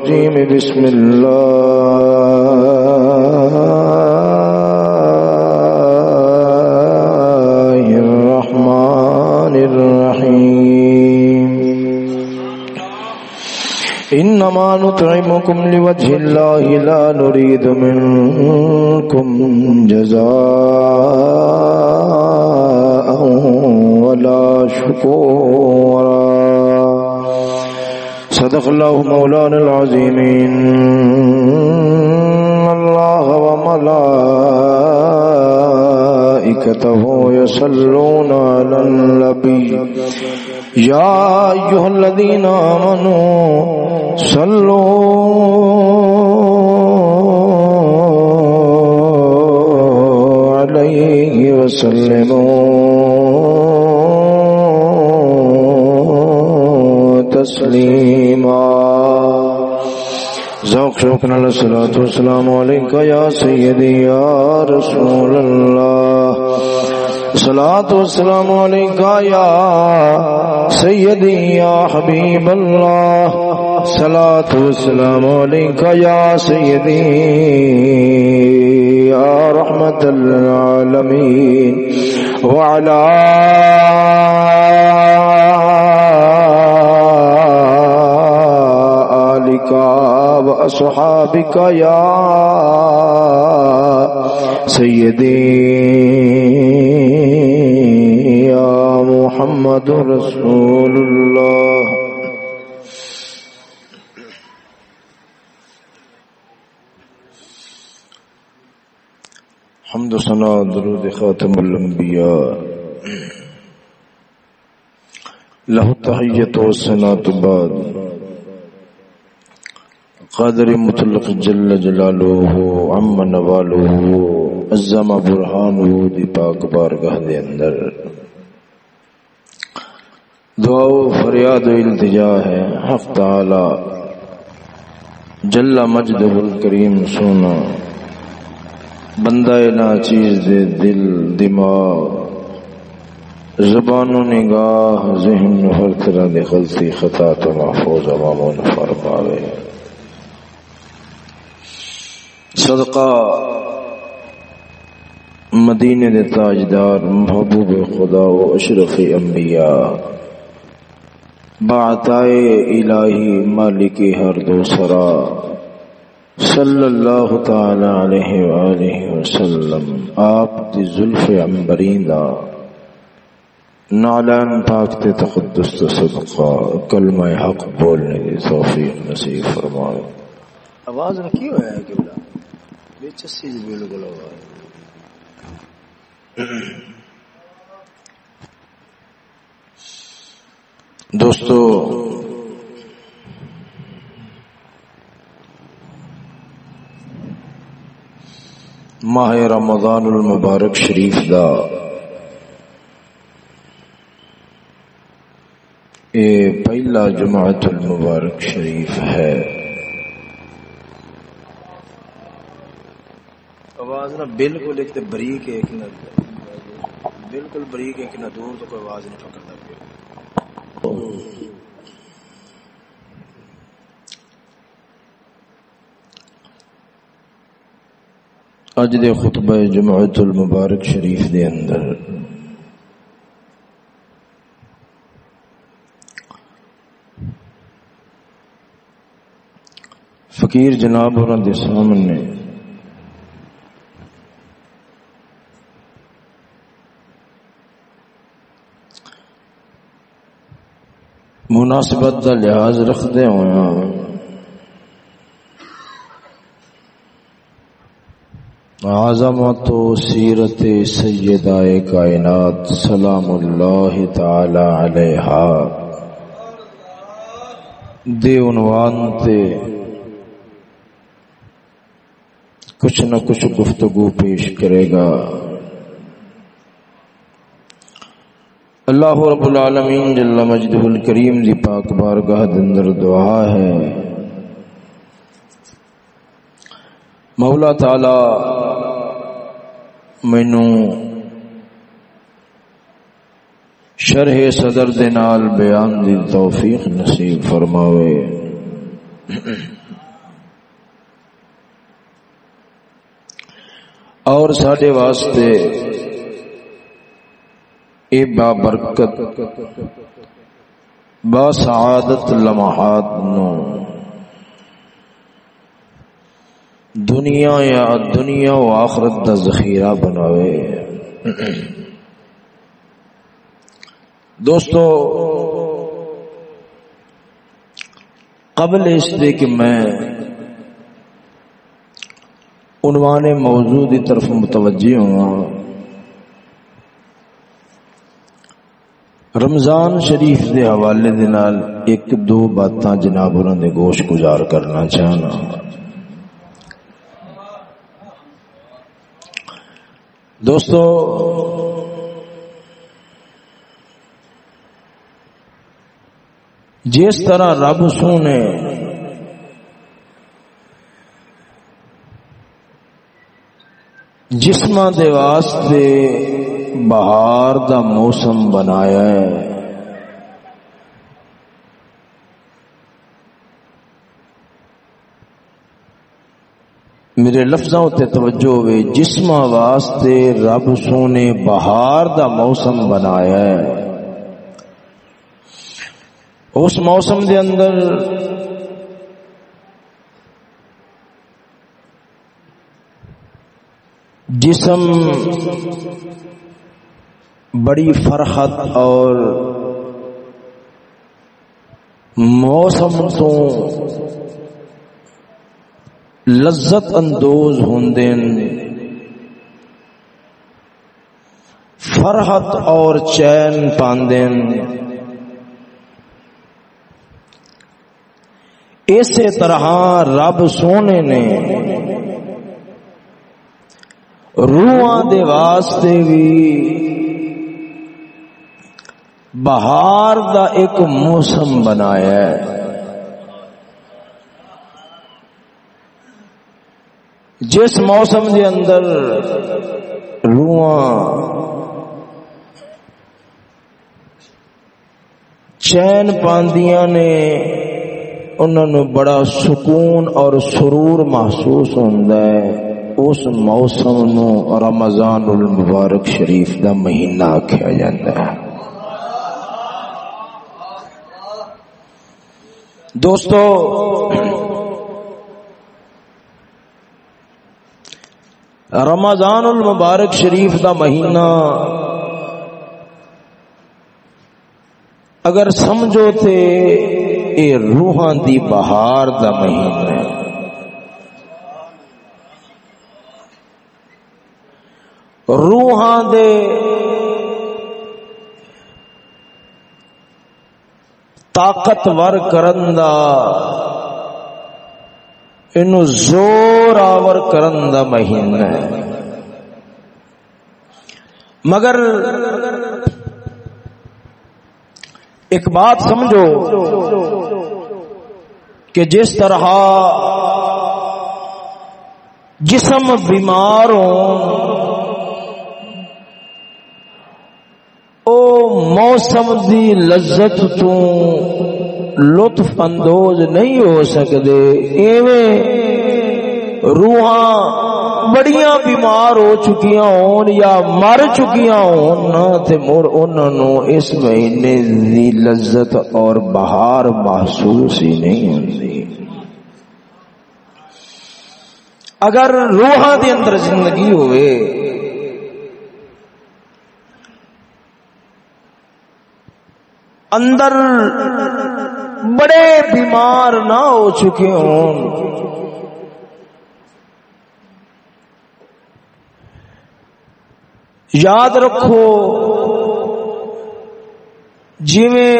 الرجيم، بسم الله الرحمن الرحيم. إنما نطعمكم لوجه الله لا نريد منكم جزاء ولا شكورا. صدق الله مولانا العظيم إن الله وملائكته يصلون على النبي يا أيها الذين آمنوا صلوا عليه وسلموا۔ تسليما ذوق شوق نال الصلاة والسلام عليك يا سيدي يا رسول الله صلاة والسلام عليك يا سيدي يا حبيب الله صلاة والسلام عليك يا سيدي يا رحمة العالمين وعلى آلك وأصحابك يا سيدي يا محمد رسول الله. حمد سنا درود خاتم الانبیاء. له تحیت و سنات بعد. قادر مطلق جل جلالہ عم نوالہ عظم برہانہ دی پاک بارگاہ دے اندر۔ دعا و فریاد و التجا ہے۔ حق تعالی۔ جل مجد الکریم سونا۔ بندہ نا چیز دے دل، دماغ۔ زبان و نگاہ، ذہن ہر طرح دے غلطی، خطا تو محفوظ عوامون فرماوے۔ صدقہ مدینے دے تاجدار محبوب خدا و اشرف انبیاء بعطائے الہی مالک ہر دو سرا صلی اللہ تعالی علیہ وآلہ وسلم، آپ دی ظلف عمبرین دا نالان پاک تے تقدس تے صدقہ، کلمہ حق بولنے دی توفیق نصیب فرمائے۔ آواز نہ کیوں ہے؟ قبلہ بے چسی دی بالکل آواز دوستو، ماہ رمضان المبارک شریف دا اے پہلا جماعت المبارک شریف ہے۔ آواز نہ بالکل ایک تے بریک ہے ایک نہ بالکل بریک ہے ایک نہ دور تو کوئی آواز نہیں پکڑتا پھر اج دے خطبہ جماعت المبارک شریف دے اندر۔ فقیر جناب اور دے سامنے مناسبت دا لحاظ رکھدے ہوئے ہاں۔ عظمت و سیرت سیدہ کائنات سلام اللہ تعالی علیہا۔ دے عنوان تے کچھ نہ کچھ گفتگو پیش کرے گا۔ اللہ رب العالمین جل مجدہ الکریم دی پاک بارگاہ دندر دعا ہے۔ مولا تعالی مینو شرح صدر دے نال بیان دی توفیق نصیب فرماوے۔ اور ساڈے واسطے اے بابرکت با سعادت لمحات نو۔ دنیا یا دنیا و آخرت دا ذخیرہ بناوے۔ دوستو، قبل اس دے کہ میں عنوان موضوع کی طرف متوجہ ہوں رمضان شریف دے حوالے دے نال ایک دو باتاں جناب انہوں نے گوش گزار کرنا چاہنا۔ دوستو، جس طرح رب سونے جسم دے واسطے بہار دا موسم بنایا ہے۔ میرے لفظوں تے توجہ ہوئے جسم واسطے رب سونے بہار دا موسم بنایا ہے۔ اس موسم دے اندر جسم بڑی فرحت اور موسم تو لذت اندوز ہوں فرحت اور چین پاندین اسی طرح رب سونے نے روحاں دے واسطے بھی بہار دا ایک موسم بنایا ہے۔ جس موسم دے اندر روحاں چین پاندیاں نے انہوں بڑا سکون اور سرور محسوس ہوتا ہے۔ اس موسم نو رمضان المبارک شریف دا مہینہ آخیا جاتا ہے۔ دوستو، رمضان المبارک شریف دا مہینہ، اگر سمجھو تے اے روحاں دی بہار دا مہینہ ہے۔ روحاں دے طاقتور کرن دا اینو زور آور کرن دا مہینہ۔ ہے مگر ایک بات سمجھو کہ جس طرح جسم بیماروں او موسم دی لذت تو لطف اندوز نہیں ہو سکتے ایویں روحاں بڑیاں بیمار ہو چکیاں ہون یا مر چکیاں ہون تے مر انہاں نو اس مہینے دی لذت اور بہار محسوس ہی نہیں ہوندی۔ اگر روحاں دے اندر زندگی ہوئے اندر بڑے بیمار نہ ہو چکے ہوں۔ یاد رکھو، جویں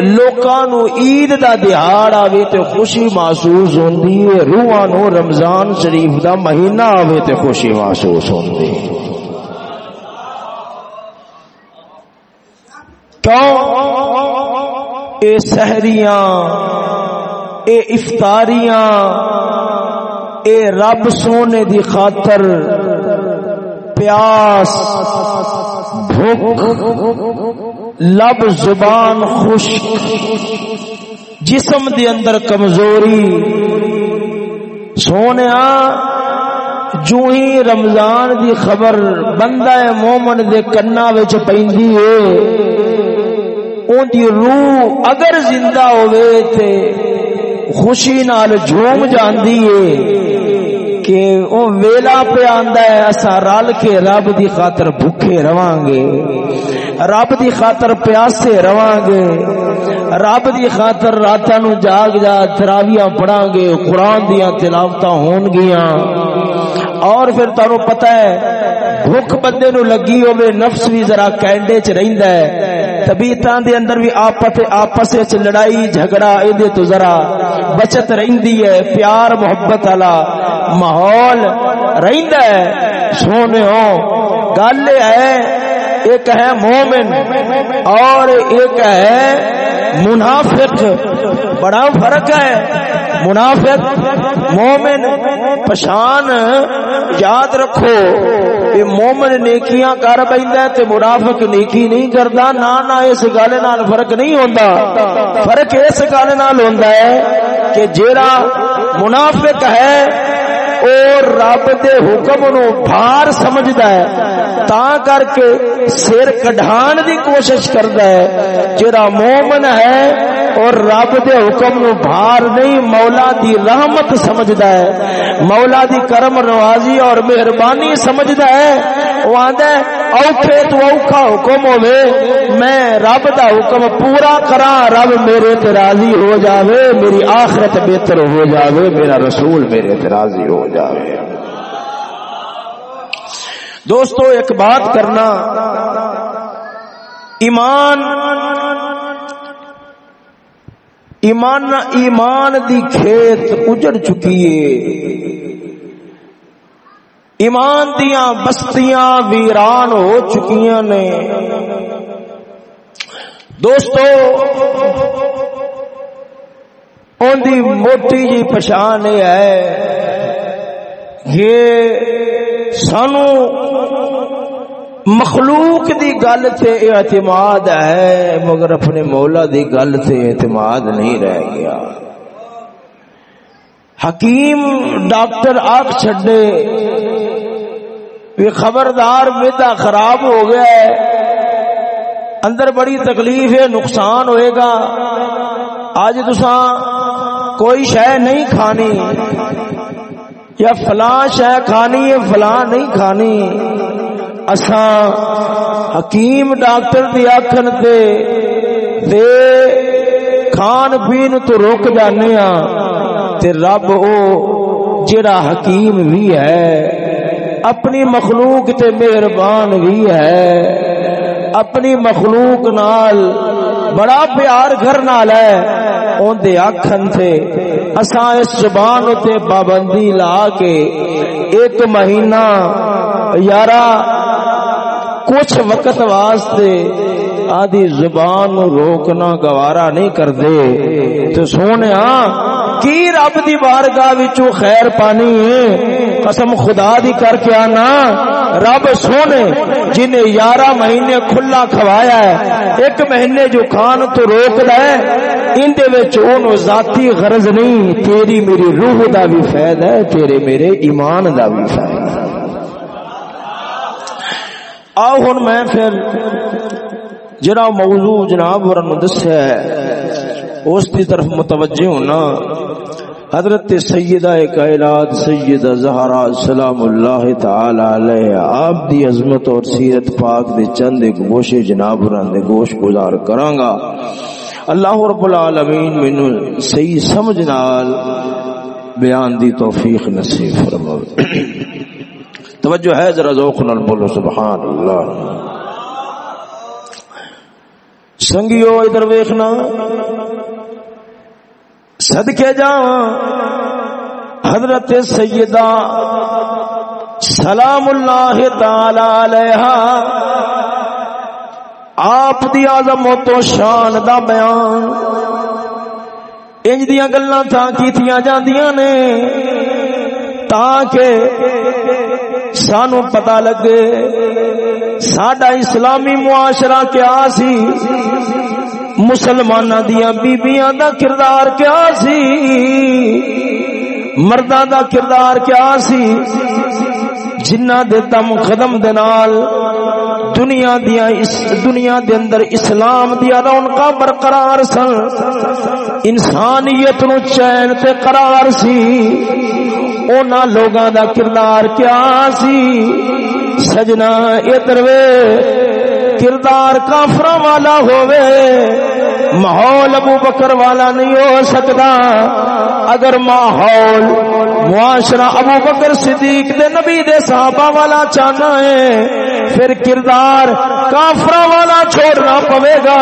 لوکاں نو عید دا دہاڑ آوے تے خوشی محسوس ہوندی ہے، روحاں نو رمضان شریف دا مہینہ آوے تے خوشی محسوس ہوندی۔ کیوں؟ اے سحریاں، اے افطاریاں، اے رب سونے دی خاطر پیاس، بھوک، لب زبان خوش جسم دے اندر کمزوری۔ سونے جو ہی رمضان دی خبر بندہ مومن دے کنا وچ پیندی اون دی روح اگر زندہ ہوئے تے خوشی نال جھوم جاندی ہے کہ او ویلا پہ آندا ہے اسا رل کے رب دی خاطر بھوکے رواں گے۔ رب دی خاطر پیاسے رواں گے۔ رب دی خاطر راتاں نو جاگ جا تراویاں پڑھاں گے، قرآن دیاں تلاوتاں ہون گیاں۔ اور پھر تانوں پتہ ہے، بھوک بندے نو لگی ہوے نفس بھی ذرا کینڈے چ رہندا ہے۔ طبیعتاں دے اندر بھی آپس آپس وچ لڑائی، جھگڑا ایں تو ذرا بچت رہندی ہے، پیار، محبت والا ماحول رہندا ہے۔ سونےو گل ہے، ایک ہے مومن اور ایک ہے منافق۔ بڑا فرق ہے۔ منافق، مومن پشان یاد رکھو۔ مومن نیکیاں کر بیندا تے منافق نیکی نہیں کردا، نہ نہ اس گل نال فرق نہیں ہوندا۔ فرق اس گل نال ہوندا ہے کہ جیڑا منافق ہے او رب دے حکم نو بھار سمجھدا ہے، تا کر کے سر کڈھان دی کوشش کردا ہے، جڑا مومن ہے اور رب دے حکم نو بھار نہیں، مولا دی رحمت سمجھدا ہے۔ مولا دی کرم نوازی اور مہربانی سمجھدا ہے۔ وہ آندا ہے اوکھے تو اوکھا حکم ہوے میں رب دا حکم پورا کراں رب میرے تے راضی ہو جاوے میری آخرت بہتر ہو جاوے میرا رسول میرے تے راضی ہو جاوے دوستو ایک بات کرنا ایمان ایمان ایمان دی کھیت اجڑ چکی ہے ایمان دیاں بستیاں ویران ہو چکیاں نے۔ دوستو ان دی موٹی جی پچھان یہ ہے یہ سانو مخلوق دی گل سے اعتماد ہے، مگر اپنے مولا دی گل سے اعتماد نہیں رہ گیا۔ حکیم ڈاکٹر آگ چھڈے۔ بھی خبردار میدا خراب ہو گیا ہے۔ اندر بڑی تکلیف ہے، نقصان ہوئے گا۔ آج تسا کوئی شہ نہیں کھانی۔ یا فلاں شہ کھانی ہے، فلاں نہیں کھانی۔ اساں حکیم ڈاکٹر دی آکھن تے دے کھان پین تو روک جانے ہاں۔ تے رب او جڑا حکیم بھی ہے، اپنی مخلوق تے مہربان بھی ہے۔ اپنی مخلوق نال بڑا پیار گھر نال ہے۔ اون دے آکھن تے اساں اس زبان تے پابندی لا کے ایک مہینہ یارا کچھ وقت واسطے آدھی زبان روکنا گوارا نہیں کر دے تو سونے کی رب دی بارگاہ وچوں خیر پانی ہے؟ قسم خدا دی کر کے آنا۔ رب سونے، جنہیں یارہ مہینے کھلا کھوایا ہے، ایک مہینے جو کھان تو روک لے۔ ان دے وچ اونوں ذاتی غرض نہیں، تیری میری روح دا بھی فائد ہے، تیرے میرے ایمان دا بھی فائد ہے۔ آؤ ہن میں پھر جڑا موضوع جناب ورن دسیا ہے۔ اس کی طرف متوجہ ہونا۔ حضرت سیدہ کائنات، سیدہ زہرا، سلام اللہ تعالی علیہ، آپ دی عظمت اور سیرت پاک دے چند ایک گوشے جناب دے گوش گزار کراں گا۔ اللہ رب العالمین مینوں صحیح سمجھ نال بیان دی توفیق نصیب فرماوے۔ توجہ ہے ذرا ذوق نال بولو، سبحان اللہ۔ سنگیو، ادھر ویخنا صدقے جا حضرت سیدہ سلام اللہ تعالی علیہ آپ دی عظمت و شان دا بیان انج دیاں گلاں تاں کیتیاں جاندیاں نے تاکہ سانو پتہ لگے ساڈا اسلامی معاشرہ کیا سی مسلمان دیا بیبیاں دا کردار کیا سی؟ مردہ دا کردار کیا سی؟ جنہ دے دم قدم دے نال دنیا دیا اس دنیا دے اندر اسلام دیا رونقاں برقرار سن۔ انسانیت نو چین تے قرار سی۔ اونا لوگاں دا کردار کیا سی؟ سجنا ادھر وے۔ کردار کافر والا ہوئے ماحول ابو بکر والا نہیں ہو سکتا اگر ماحول معاشرہ ابو بکر صدیق دے نبی دے صحابہ والا چاہنا ہے، پھر کردار کافر والا چھوڑنا پوے گا۔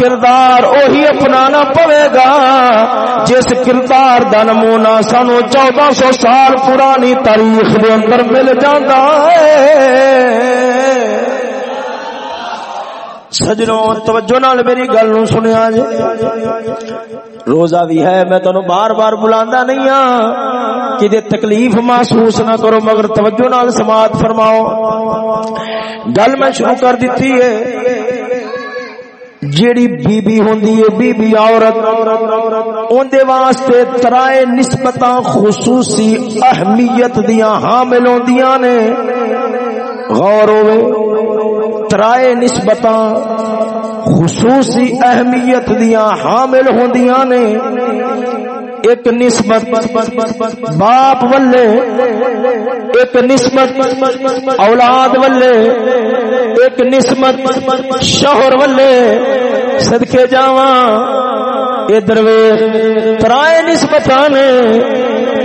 کردار اوہی اپنانا پوے گا۔ جس کردار دا نمونہ سانو چودہ سو سال پرانی تاریخ دے اندر مل جاتا ہے۔ سجنوں توجہ نال میری گل نو سنیا جی روزہ بھی ہے میں تانوں بار بار بلاندا نہیں ہاں کہ تکلیف محسوس نہ کرو مگر توجہ نال سماعت فرماؤ گل میں شروع کر دیتی ہے جیڑی بی بی ہوندی ہے بی بی عورت اون دے واسطے ترائے نسبتاں خصوصی اہمیت دیاں حامل ہوندیاں نے غور ہوئے ترائے نسبت خصوصی اہمیت دیا حامل ہوندیاں نے۔ ایک نسبت باپ ولے ایک نسبت اولاد ولے ایک نسبت شوہر ولے صدقے جاواں ادھر ترائے نسبت نے۔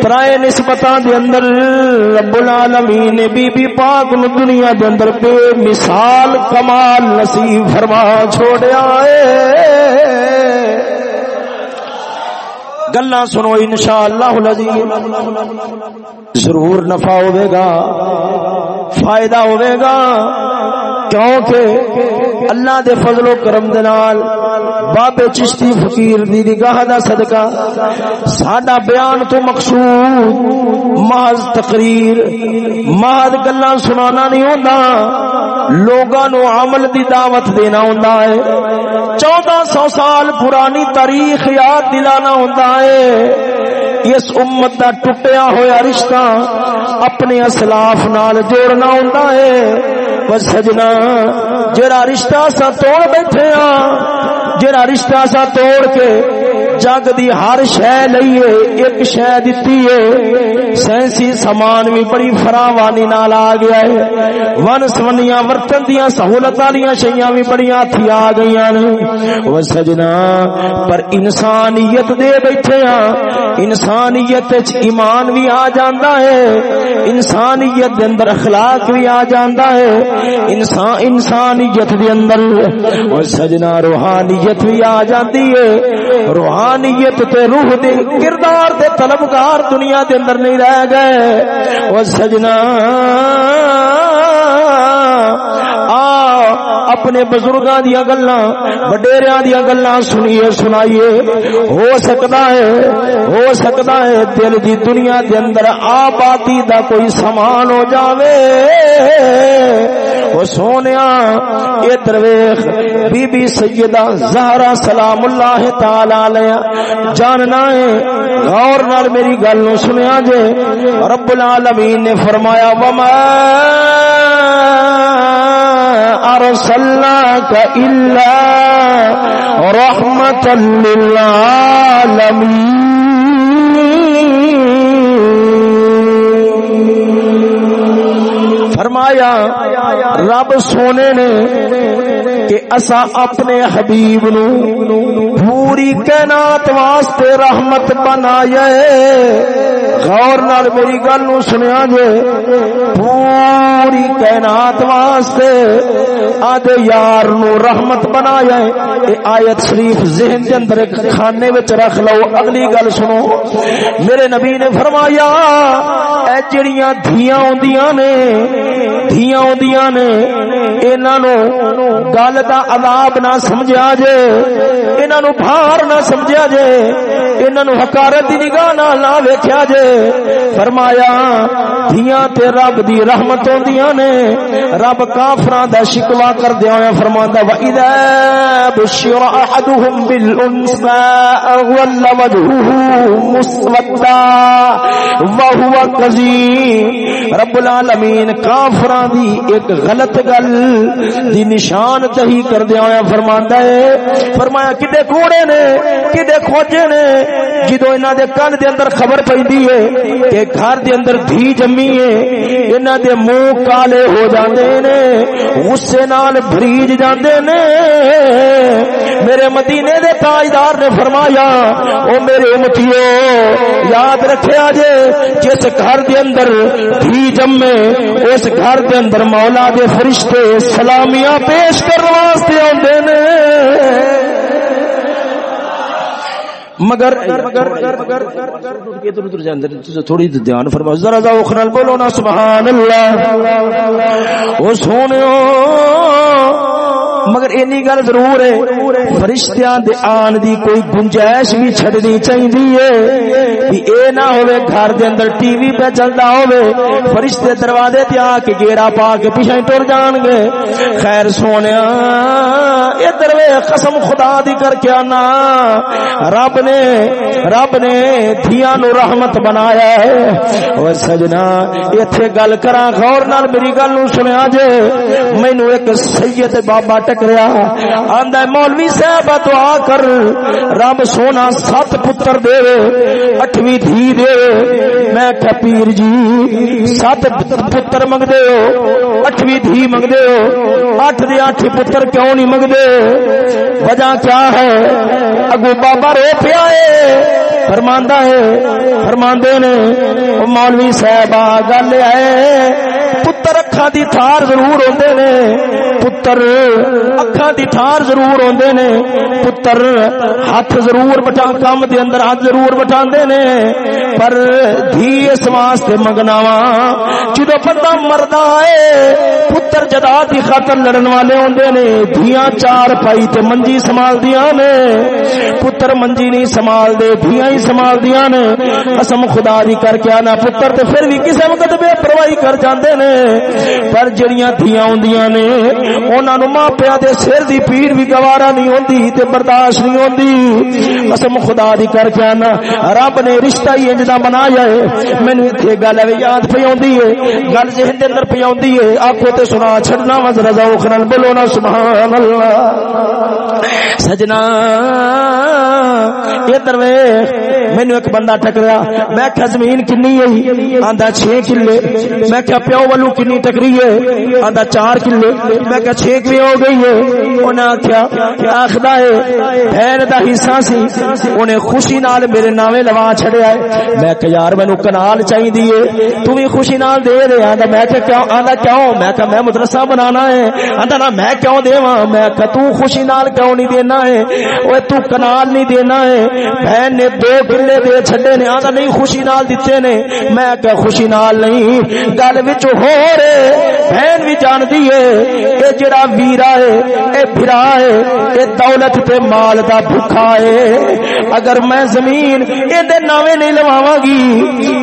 ترائے نسبت دے اندر رب العالمین نے بی بی پاک نو دنیا دے اندر بے مثال کمال نصیب فرما چھوڑیا اے گلا سنو ان شاء اللہ ضرور نفع ہوے گا، فائدہ ہوے گا، کیونکہ اللہ دے فضل و کرم دے نال بابے چشتی فقیر دی نگاہ دا صدقہ ساڈا بیان تو مقصود محض تقریر، محض گلاں سنانا نہیں ہوندا، لوگاں نو عمل دی دعوت دینا ہوندا ہے۔ چودہ سو سال پرانی تاریخ یاد دلانا ہوندا ہے۔ اس امت دا ٹوٹیا ہوا رشتہ اپنے اسلاف نال جوڑنا ہوندا ہے۔ بس سجنا جڑا رشتہ سا توڑ بیٹھے ہاں جڑا رشتہ سا توڑ کے جگ دی ہر شہ لئیے ایک شہ دیتی ہے۔ سینسی سامان بھی بڑی فراوانی نال آ گیا ہے۔ ون سونیاں ورتن دیاں سہولت والیاں شیاں بھی بڑی ہاتھی آ گئی ہیں وہ سجنا، پر انسانیت دے بیٹھے ہاں۔ انسانیت ایمان بھی آ جاندا ہے۔ انسانیت دے اندر اخلاق بھی آ جاندا ہے۔ انسان انسانیت دے اندر وہ سجنا روحانیت بھی آ جاندی ہے۔ روحان روحانیت تے روح دے کردار دے طلبگار دنیا دے اندر نہیں رہ گئے۔ وہ سجنا اپنے بزرگاں دیا گلاں، وڈیریاں دیا گلاں سنیے، سنائیے۔ ہو سکتا ہے، ہو سکتا ہے دل دی دنیا دے اندر آبادی دا کوئی سامان ہو جاوے۔ وہ سونیا، اے درویخ بی بی سیدہ زہرا سلام اللہ تعالی علیہ۔ جاننا ہے، غور نال میری گل نو سنیا جے۔ رب العالمین نے فرمایا، وما ارسلناك الا رحمة للعالمين. فرمایا رب سونے نے کہ اسا اپنے حبیب نو پوری کائنات واسطے رحمت بنایا غور نال میری گل نو سنیا جے۔ پوری کائنات واسطے آدھے یار نو رحمت بنایا اے آیت شریف ذہن دے اندر ایک خانے وچ رکھ لو۔ اگلی گل سنو۔ میرے نبی نے فرمایا، اے جڑیاں دھیاں ہوندیاں نے، دھیاں ہوندیاں نے، انہاں نو گل گل دا عذاب نہ سمجھیا جے، انہاں نو بھار نہ سمجھیا جے، انہاں نو حقارت دی نگاہ نال نہ ویکھیا جے۔ فرمایا، دھیاں تے رب دی رحمت ہوندیاں نے، رب کافراں دا شکوا کر دیا ہویا فرماندا وا اذا بشر احدهم بالانثى ول وجهه مسودا وهو كظيم رب العالمین، کافراں دی ایک غلط گل، دی نشان تہی کر کردیا ہوا فرماندا ہے فرمایا کدے کوڑے نے کدے کھوجے نے جدو انہاں دے کان دے اندر خبر پیندی ہے کہ گھر دے اندر دھی جمی ہے، انہاں دے منہ کالے ہو جاندے نے، غصے نال بھریج جاندے نے۔ میرے مدینے دے تاجدار نے فرمایا، او میرے امتیو، یاد رکھیا جے جس گھر دے اندر دھی جمے، اس گھر دے اندر مولا دے فرشتے سلامیاں پیش کرنے واسطے اوندے نے۔ مگر تھوڑی دھیان فرماؤ ذرا ذوق نال بولو نا سبحان اللہ او سونے مگر اینی گل ضرور ہے، فرشتیاں دے آن دی کوئی گنجائش بھی چھڑنی چاہیے کہ اے نہ ہوئے گھر دے اندر ٹی وی پہ چلدا ہوئے، فرشتے دروازے تے آ کے گیرا پا کے پیچھے ٹر جان گے۔ خیر سونیا، ادھر وے قسم خدا دی کر کے آنا۔ رب نے رب نے دھیاں نو رحمت بنایا ہے۔ او سجنا، ایتھے گل کراں، غور نال میری گل نو سنیا جے۔ مینوں ایک سید بابا ٹکریا آندا مولوی صاحب دعا کر رب سونا سات پتر دے اٹھویں دھی دے۔ میں کہ پیر جی سات پتر منگ دے ہو، اٹھویں دھی منگ دے ہو۔ اٹھ دے اٹھ پتر کیوں نہیں منگ دے وجہ کیا ہے؟ اگو بابا رو پیا ہے۔ فرماندا ہے، فرماندے نے، او مولوی صاحب گل ہے، پتر اکھاں دی تھار ضرور ہوندے نے، پتر اکھاں دی تھار ضرور ہوندے نے، پتر ہاتھ ضرور بٹا کام دے اندر ہاتھ ضرور بٹاندے نے، پر دھی اس واسطے منگنا وا جدو بندہ مردا ہے، پتر جدا دی خاطر لڑن والے ہوندے نے، دھیاں چار پائی تے منجی سنبھال دیاں نے پتر منجی نہیں سنبھال دے دھیاں ہی سنبھال دیاں نے قسم خدا دی کر کے آنا پتر تے پھر بھی کسے وقت بے پرواہی کر جاندے نے پر جڑیاں دھیاں ہوندیاں نے انہاں نو ماں پیا دے سر دی پیڑ بھی گوارا نہیں ہوندی تے برداشت نہیں ہوندی قسم خدا دی کر کے آنا رب نے رشتہ ہی انج دا بنایا ہے مینوں ایتھے گل ہے یاد پئی ہوندی ہے گل ذہن دے اندر پئی ہوندی ہے آکھو تے سنا چھڑنا وا ذرا ذوق نال بولو نا سبحان اللہ سجنا ادھر ویکھ مینوں ایک بندہ ٹکریا، میں کہ زمین کنی ہے؟ آندا 6 کلے۔ میں کہ پیو والو کنی ٹکری ہے؟ آندا 4 کلے۔ میں کہ 6 کلے ہو گئی ہے۔ انہاں آکھیا کہ ہے بہن دا حصہ سی۔ اونے خوشی نال میرے نامے لوا چھڑیا ہے۔ میں کہ یار، مینوں کنال چاہیے ہے۔ تو بھی خوشی نال دے دے آندا، میں کہ کیوں؟ آندا، کیوں؟ میں کہ میں مدرسہ بنانا ہے۔ آندا نا میں کیوں دیواں؟ میں کہ تو خوشی نال کیوں نہیں دینا ہے؟ اوے تو کنال نہیں دینا ہے۔ بہن نے دو کلے دے چھڈے نے آندا نہیں، خوشی نال دتے نے۔ میں کہ خوشی نال نہیں، گل وچ ہو رے بہن بھی جاندی ہے۔ اے جڑا ویرا ہے، اے بھرا ہے، اے دولت تے مال دا بھکھا ہے۔ اگر میں زمین اے دے ناوے نہیں لواواں گی،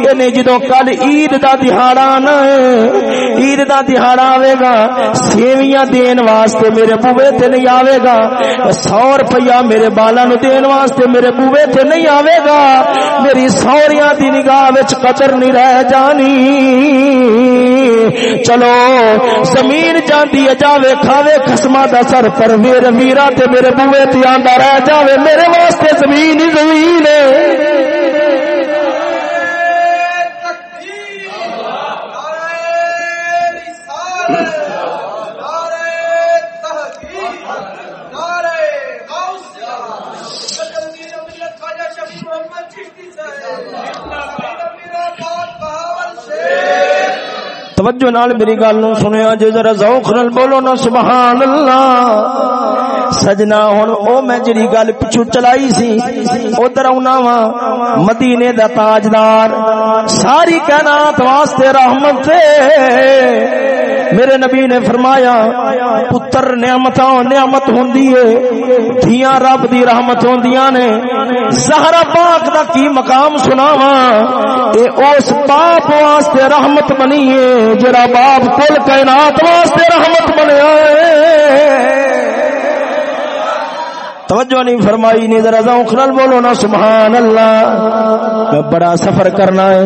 اے جدوں کل عید دا دہاڑا آنا ہے، عید دا دہاڑا آوے گا، سیویاں دین واسطے میرے بوے تے نہیں آوے گا، سو روپیہ میرے بالا نو دین واسطے میرے بوے تے نہیں آوے گا۔ میری سوریاں دی نگاہ وچ نہیں رہ جانی۔ چلو، زمین جاندی جاوے، کھاوے خسما دا سر، پر میرے میرا تے میرے بوے تے آندا رہ جاوے۔ میرے واسطے زمین ہی زمین ہے۔ توجہ نال میری گل نو سنیا جے جی ذرا ذوق نال بولو نا سبحان اللہ سجنا ہن، او میں جڑی گل پچھو چلائی سی، ادھر اونا وا، مدینے دا تاجدار۔ ساری کائنات واسطے رحمت ہے۔ میرے نبی نے فرمایا، پتر نعمت نعمت ہے، دھیاں رب دی رحمت ہوندیاں نے۔ زہرا پاک دا کی مقام سناواں؟ اے اس باپ واسطے رحمت بنی ہے، جڑا باپ کل کائنات واسطے رحمت بنیا ہے۔ توجہ نہیں فرمائی، نہیں ذرا ذوق نال بولو نا سبحان اللہ میں بڑا سفر کرنا ہے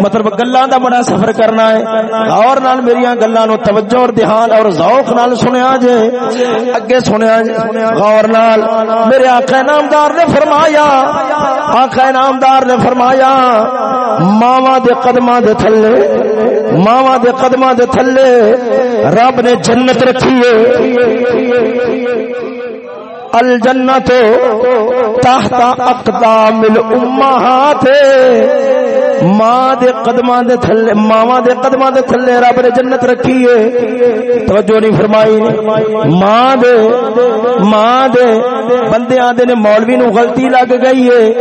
مطلب گلاں دا بڑا سفر کرنا ہے۔ اور نال میری گلاں نو توجہ اور دھیان اور ذوق نال سنیا جے۔ اگے سنیا جے، غور نال۔ میرے آقا نامدار نے فرمایا، آقا نامدار نے فرمایا، ماواں دے قدماں دے تھلے، ماواں دے قدماں دے تھلے، رب نے جنت رکھی ہے۔ الجنت تحت اقدام الامہات۔ ماں دے قدماں دے تھلے، ماواں دے قدماں دے تھلے رب نے جنت رکھی ہے۔ توجہ نہیں فرمائی۔ ماں دے ماں دے بندے آندے نے مولوی نو غلطی لگ گئی ہے۔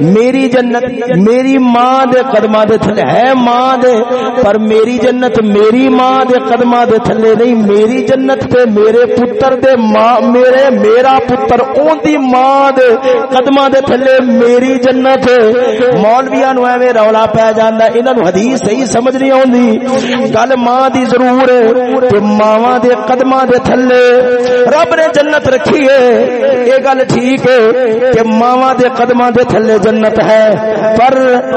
میری جنت، میری ماں دے قدماں دے تھلے ہے ماں دے، پر میری جنت میری ماں دے قدماں دے تھلے نہیں۔ میری جنت تے میرے پتر دے ماں، میرے، میرا پتر اون دی ماں دے قدماں دے تھلے میری جنت مولویاں نو ایویں رولا پی جانا انہوں نے حدیث صحیح سمجھ نہیں آتی گل ماں دی ضرور ہے کہ ماوا دے قدم دے تھلے رب نے جنت رکھی ہے۔ یہ گل ٹھیک ہے کہ ماوا دے قدم دے تھلے جنت ہے۔ پر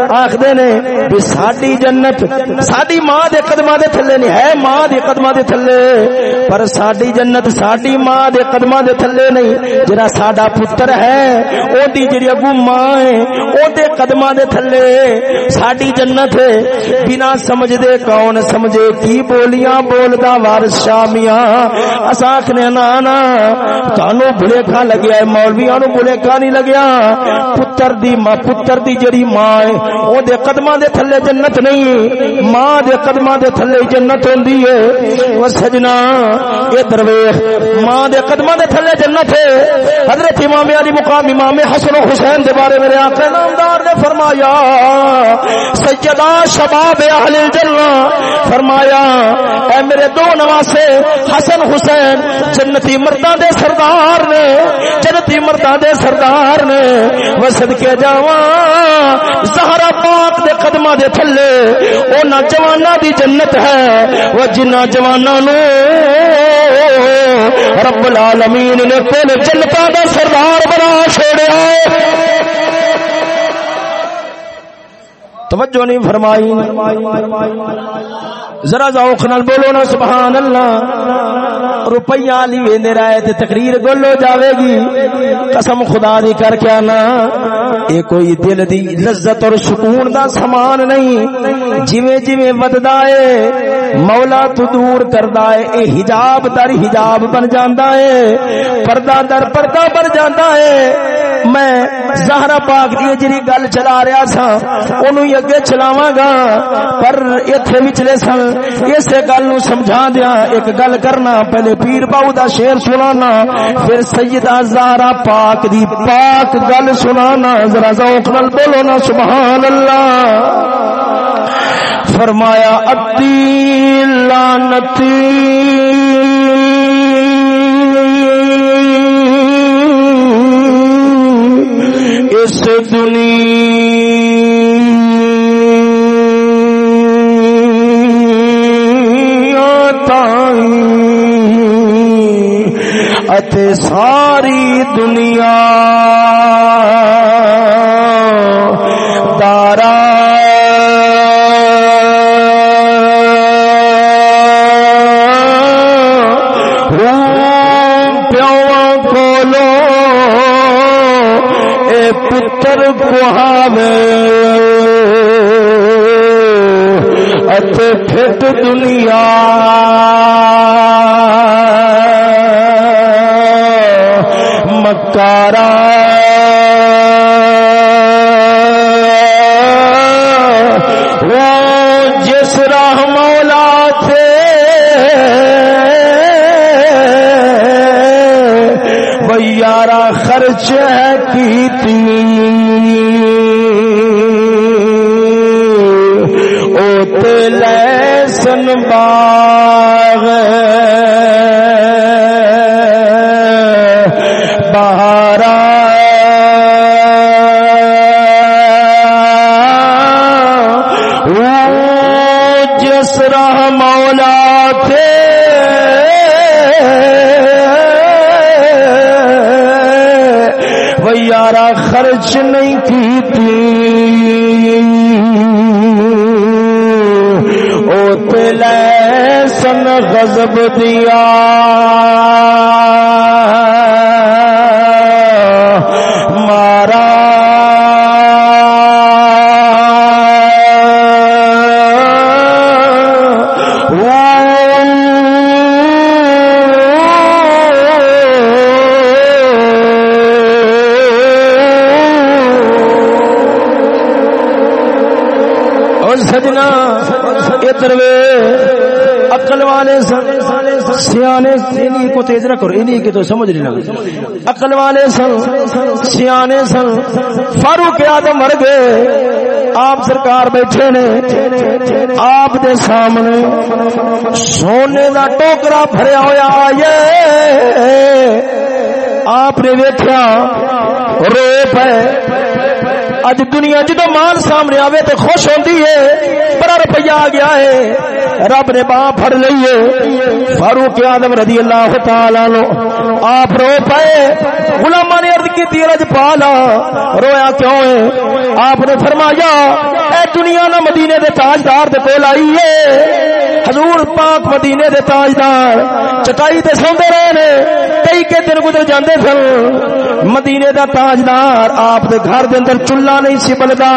آخر نے بھی ساری جنت ساری ماں دے قدم دے تھلے نہیں ہے۔ ماں دے قدم دے تھلے، پر ساری جنت ساری ماں دے قدم دے تھلے نہیں۔ جرا ساڈا پتر ہے او دی جڑی اگو ماں ہے او دے قدم دے تھلے ساڈی جنت ہے بنا سمجھ دے کون سمجھے کی بولیاں بولدا وارث شامیاں اسا آکھنے نا نا تانو بھلے لگیا ہے مولویاں نو بھلے نہیں لگیا پتر دی ماں پتر دی جڑی ماں ہے او دے قدماں دے تھلے جنت نہیں ماں دے قدماں دے تھلے جنت ہوندی ہے او سجنا اے درویش ماں دے قدماں دے تھلے جنت ہے حضرت امام علی مقام امام حسن و حسین دے بارے میرے آقا نامدار نے فرمایا سیدہ شباب اہل جنہ فرمایا، اے میرے دو نواسے، حسن حسین، جنتی مردہ دے سردار نے، جنتی مردہ دے سردار نے وسد کے جاواں زہرا پاک دے قدمہ دے تھلے او نہ جوانا دی جنت ہے، وہ جنہ جوانا نو رب العالمین نے کل جنتا دا سردار بنا چھوڑیا۔ توجہ نہیں فرمائی۔ ذرا ذوق نال بولو نا، سبحان اللہ۔ روپیہ علی ویندے رہے تے تقریر گل ہو جاوے گی۔ قسم خدا دی کر کے نا اے کوئی دل دی لذت اور سکون دا سامان نہیں۔ جویں جویں وددا اے، مولا تو دور کردا اے اے حجاب در حجاب بن جاندا اے، پردہ در پردہ بن جاندا اے۔ میں زہرا پاک دی جڑی گل چلا رہا سا، اونوں ہی اگے چلاواں گا۔ پر ایتھے وچلے سن، اسے گل نو سمجھا دیا، ایک گل کرنا، پہلے پیر باو دا شعر سنانا، پھر سیدہ زہرا پاک دی پاک گل سنانا۔ ذرا ذوق نال بولو نا، سبحان اللہ۔ فرمایا اتی لعنتی۔ اس دنیا اتے ساری دنیا پھٹ دنیا مکارا وہ جس راہ مولا تھے وہ خرچ ہے کی مولا تھے۔ وہ یارا خرچ نہیں کی تھی او تل سن غضب دیا۔ کو تیز نہ کرو، انہی کے تو سمجھ نہیں لگا عقل والے سن، سیانے سن، فاروق آدم مر گئے، آپ سرکار بیٹھے نے، آپ دے سامنے سونے دا ٹوکرا بھریا ہویا آئے آپ نے ویکھیا، رو پے۔ اج دنیا جدو مال سامنے آوے تو خوش ہوندی ہے، بڑا روپیہ آ گیا ہے۔ رب نے باں پھڑ لئیے فاروق آدم رضی اللہ تعالی لو آپ رو پائے۔ غلامہ نے عرض کی تیرج پالا۔ رویا کیوں ہے؟ آپ نے فرمایا، اے دنیا نہ مدینے دے تاجدار دے کول آئی ہے۔ حضور پاک مدینے دے تاجدار۔ چٹائی تے سوندے رہے نے۔ کئی کے دن گزر جاندے سن۔ مدینے دا تاجدار آپ دے گھر دے اندر چولہا نہیں سی بلدا۔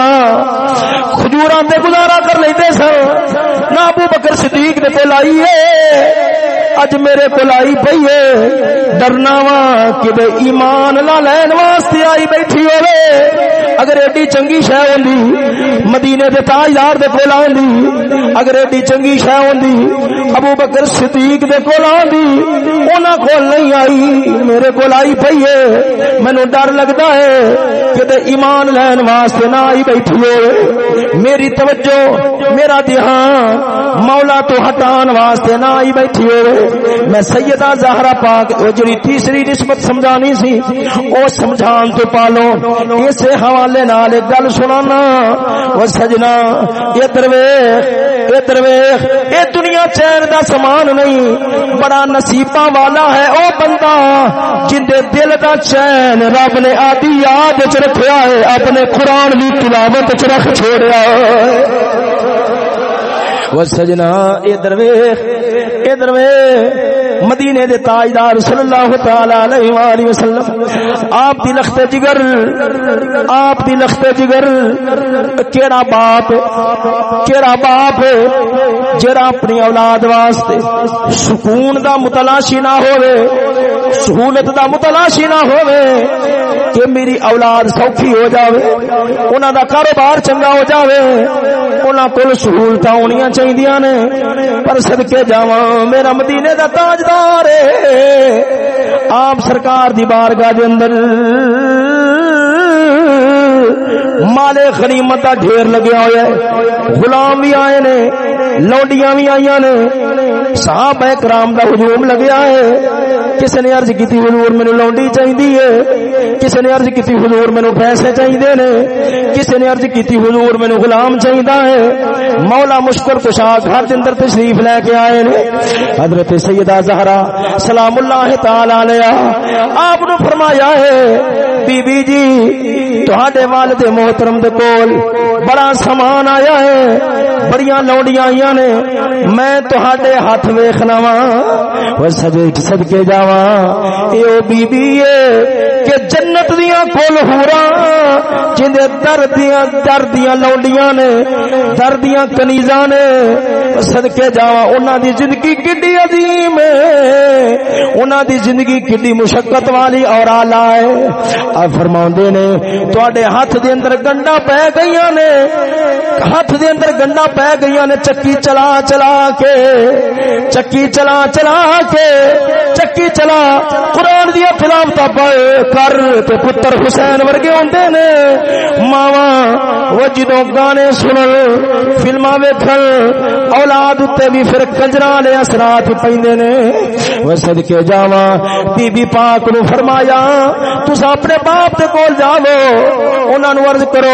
کھجوراں تے گزارا کر لیندے سن۔ نہ ابو بکر صدیق دے کول آئی ہے۔ اج میرے کول آئی پئی ہے۔ ڈرنا وا کہ ایمان لا لین واسطے آئی بیٹھی ہوے اگر ایڈی چنگی شے ہوندی، مدینے دے تاجدار دے کول آندی اگر ایڈی چنگی شے ہوندی، ابو بکر صدیق دے کول آندی انہاں کول نہیں آئی، میرے کول آئی پئی ہے۔ مینوں ڈر لگدا ہے۔ کہ تے ایمان لین واسطے نہ آئی بیٹھی ہوے میری توجہ، میرا دھیان مولا تو ہٹان واسطے نہ آئی بیٹھی ہوے میں سیدہ زہرا پاک، او جڑی تیسری نسبت سمجھانی سی، او سمجھان تو پالو۔ اسے حوالے نال گل سنانا۔ او سجنا، ادھر ویکھ ادھر ویکھ۔ اے دنیا چین دا سامان نہیں، بڑا نصیباں والا ہے۔ او بندہ جن دے دل دا چین رب نے آدی یاد وچ رکھیا ہے، اپنے قرآن دی تلاوت وچ رکھ چھوڑیا وہ سجنا، ادھر ویخ ادھر مدینے دے تاجدار صلی اللہ تعالی علیہ والہ وسلم، آپ دی لخت جگر، آپ دی لخت جگر۔ کیڑا باپ کیڑا باپ جڑا اپنی اولاد واسطے سکون دا متلاشی نہ ہوے سہولت دا متلاشی نہ ہوے کہ میری اولاد سوکھی ہو جاوے، انہاں دا کاروبار چنگا ہو جاوے۔ انہاں کول سہولتاں ہونیاں چاہیدیاں نے۔ پر صدکے جاواں، میرا مدینے دا تاجدار ہے آپ سرکار دی بارگاہ دے اندر مال غنیمت دا ڈھیر لگیا ہوا ہے۔ غلام بھی آئے نے لوڈیاں بھی آئی نے۔ صحابہ کرام دا ہجوم لگیا ہے۔ کسی نے عرض کی حضور مینو لونڈی چاہیے کسی نے عرض کی حضور مینو پیسے چاہیے نے۔ کسی نے عرض کی حضور مینو غلام چاہیے ہے۔ مولا مشکل کشا گھر اندر تشریف لے کے آئے نے۔ حضرت سیدہ زہرا سلام اللہ تعالی علیہ آپ نے فرمایا ہے، بی بی جی تہاڈے والد محترم دے کول بڑا سامان آیا ہے، بڑیاں لوڈیاں آئیاں نے۔ میں تہاڈے ہاتھ ویکھنا وا او سجے صدکے جاواں۔ اے او بی بی اے، کہ جنت دیاں کول ہورا جندے درد دیاں درد دیاں لوڈیاں نے درد دیاں کنیزاں نے صدکے جاواں۔ انہاں دی زندگی کڈی عظیم ہے انہاں دی زندگی کڈی مشقت والی اور اعلی ہے آ فرماوندے نے تواڈے ہاتھ دے اندر گنڈا پے گئیاں نے، ہاتھ دے اندر گنڈا پے گئیاں نے، چکی چلا چلا کے، چکی چلا چلا کے، چکی چلا قرآن دیا تلاوت پائے پیغمبر تے پتر حسین ورگے ہوندے نے۔ ماوا وہ جدوں گانے سنن، فلماں ویکھن، اولاد تے بھی پھر کنجراں والے اثرات پیندے نے۔ وہ صدکے جاواں، بی بی پاک نو فرمایا تساں اپنے باپ دے کول جاؤ انہاں نو عرض کرو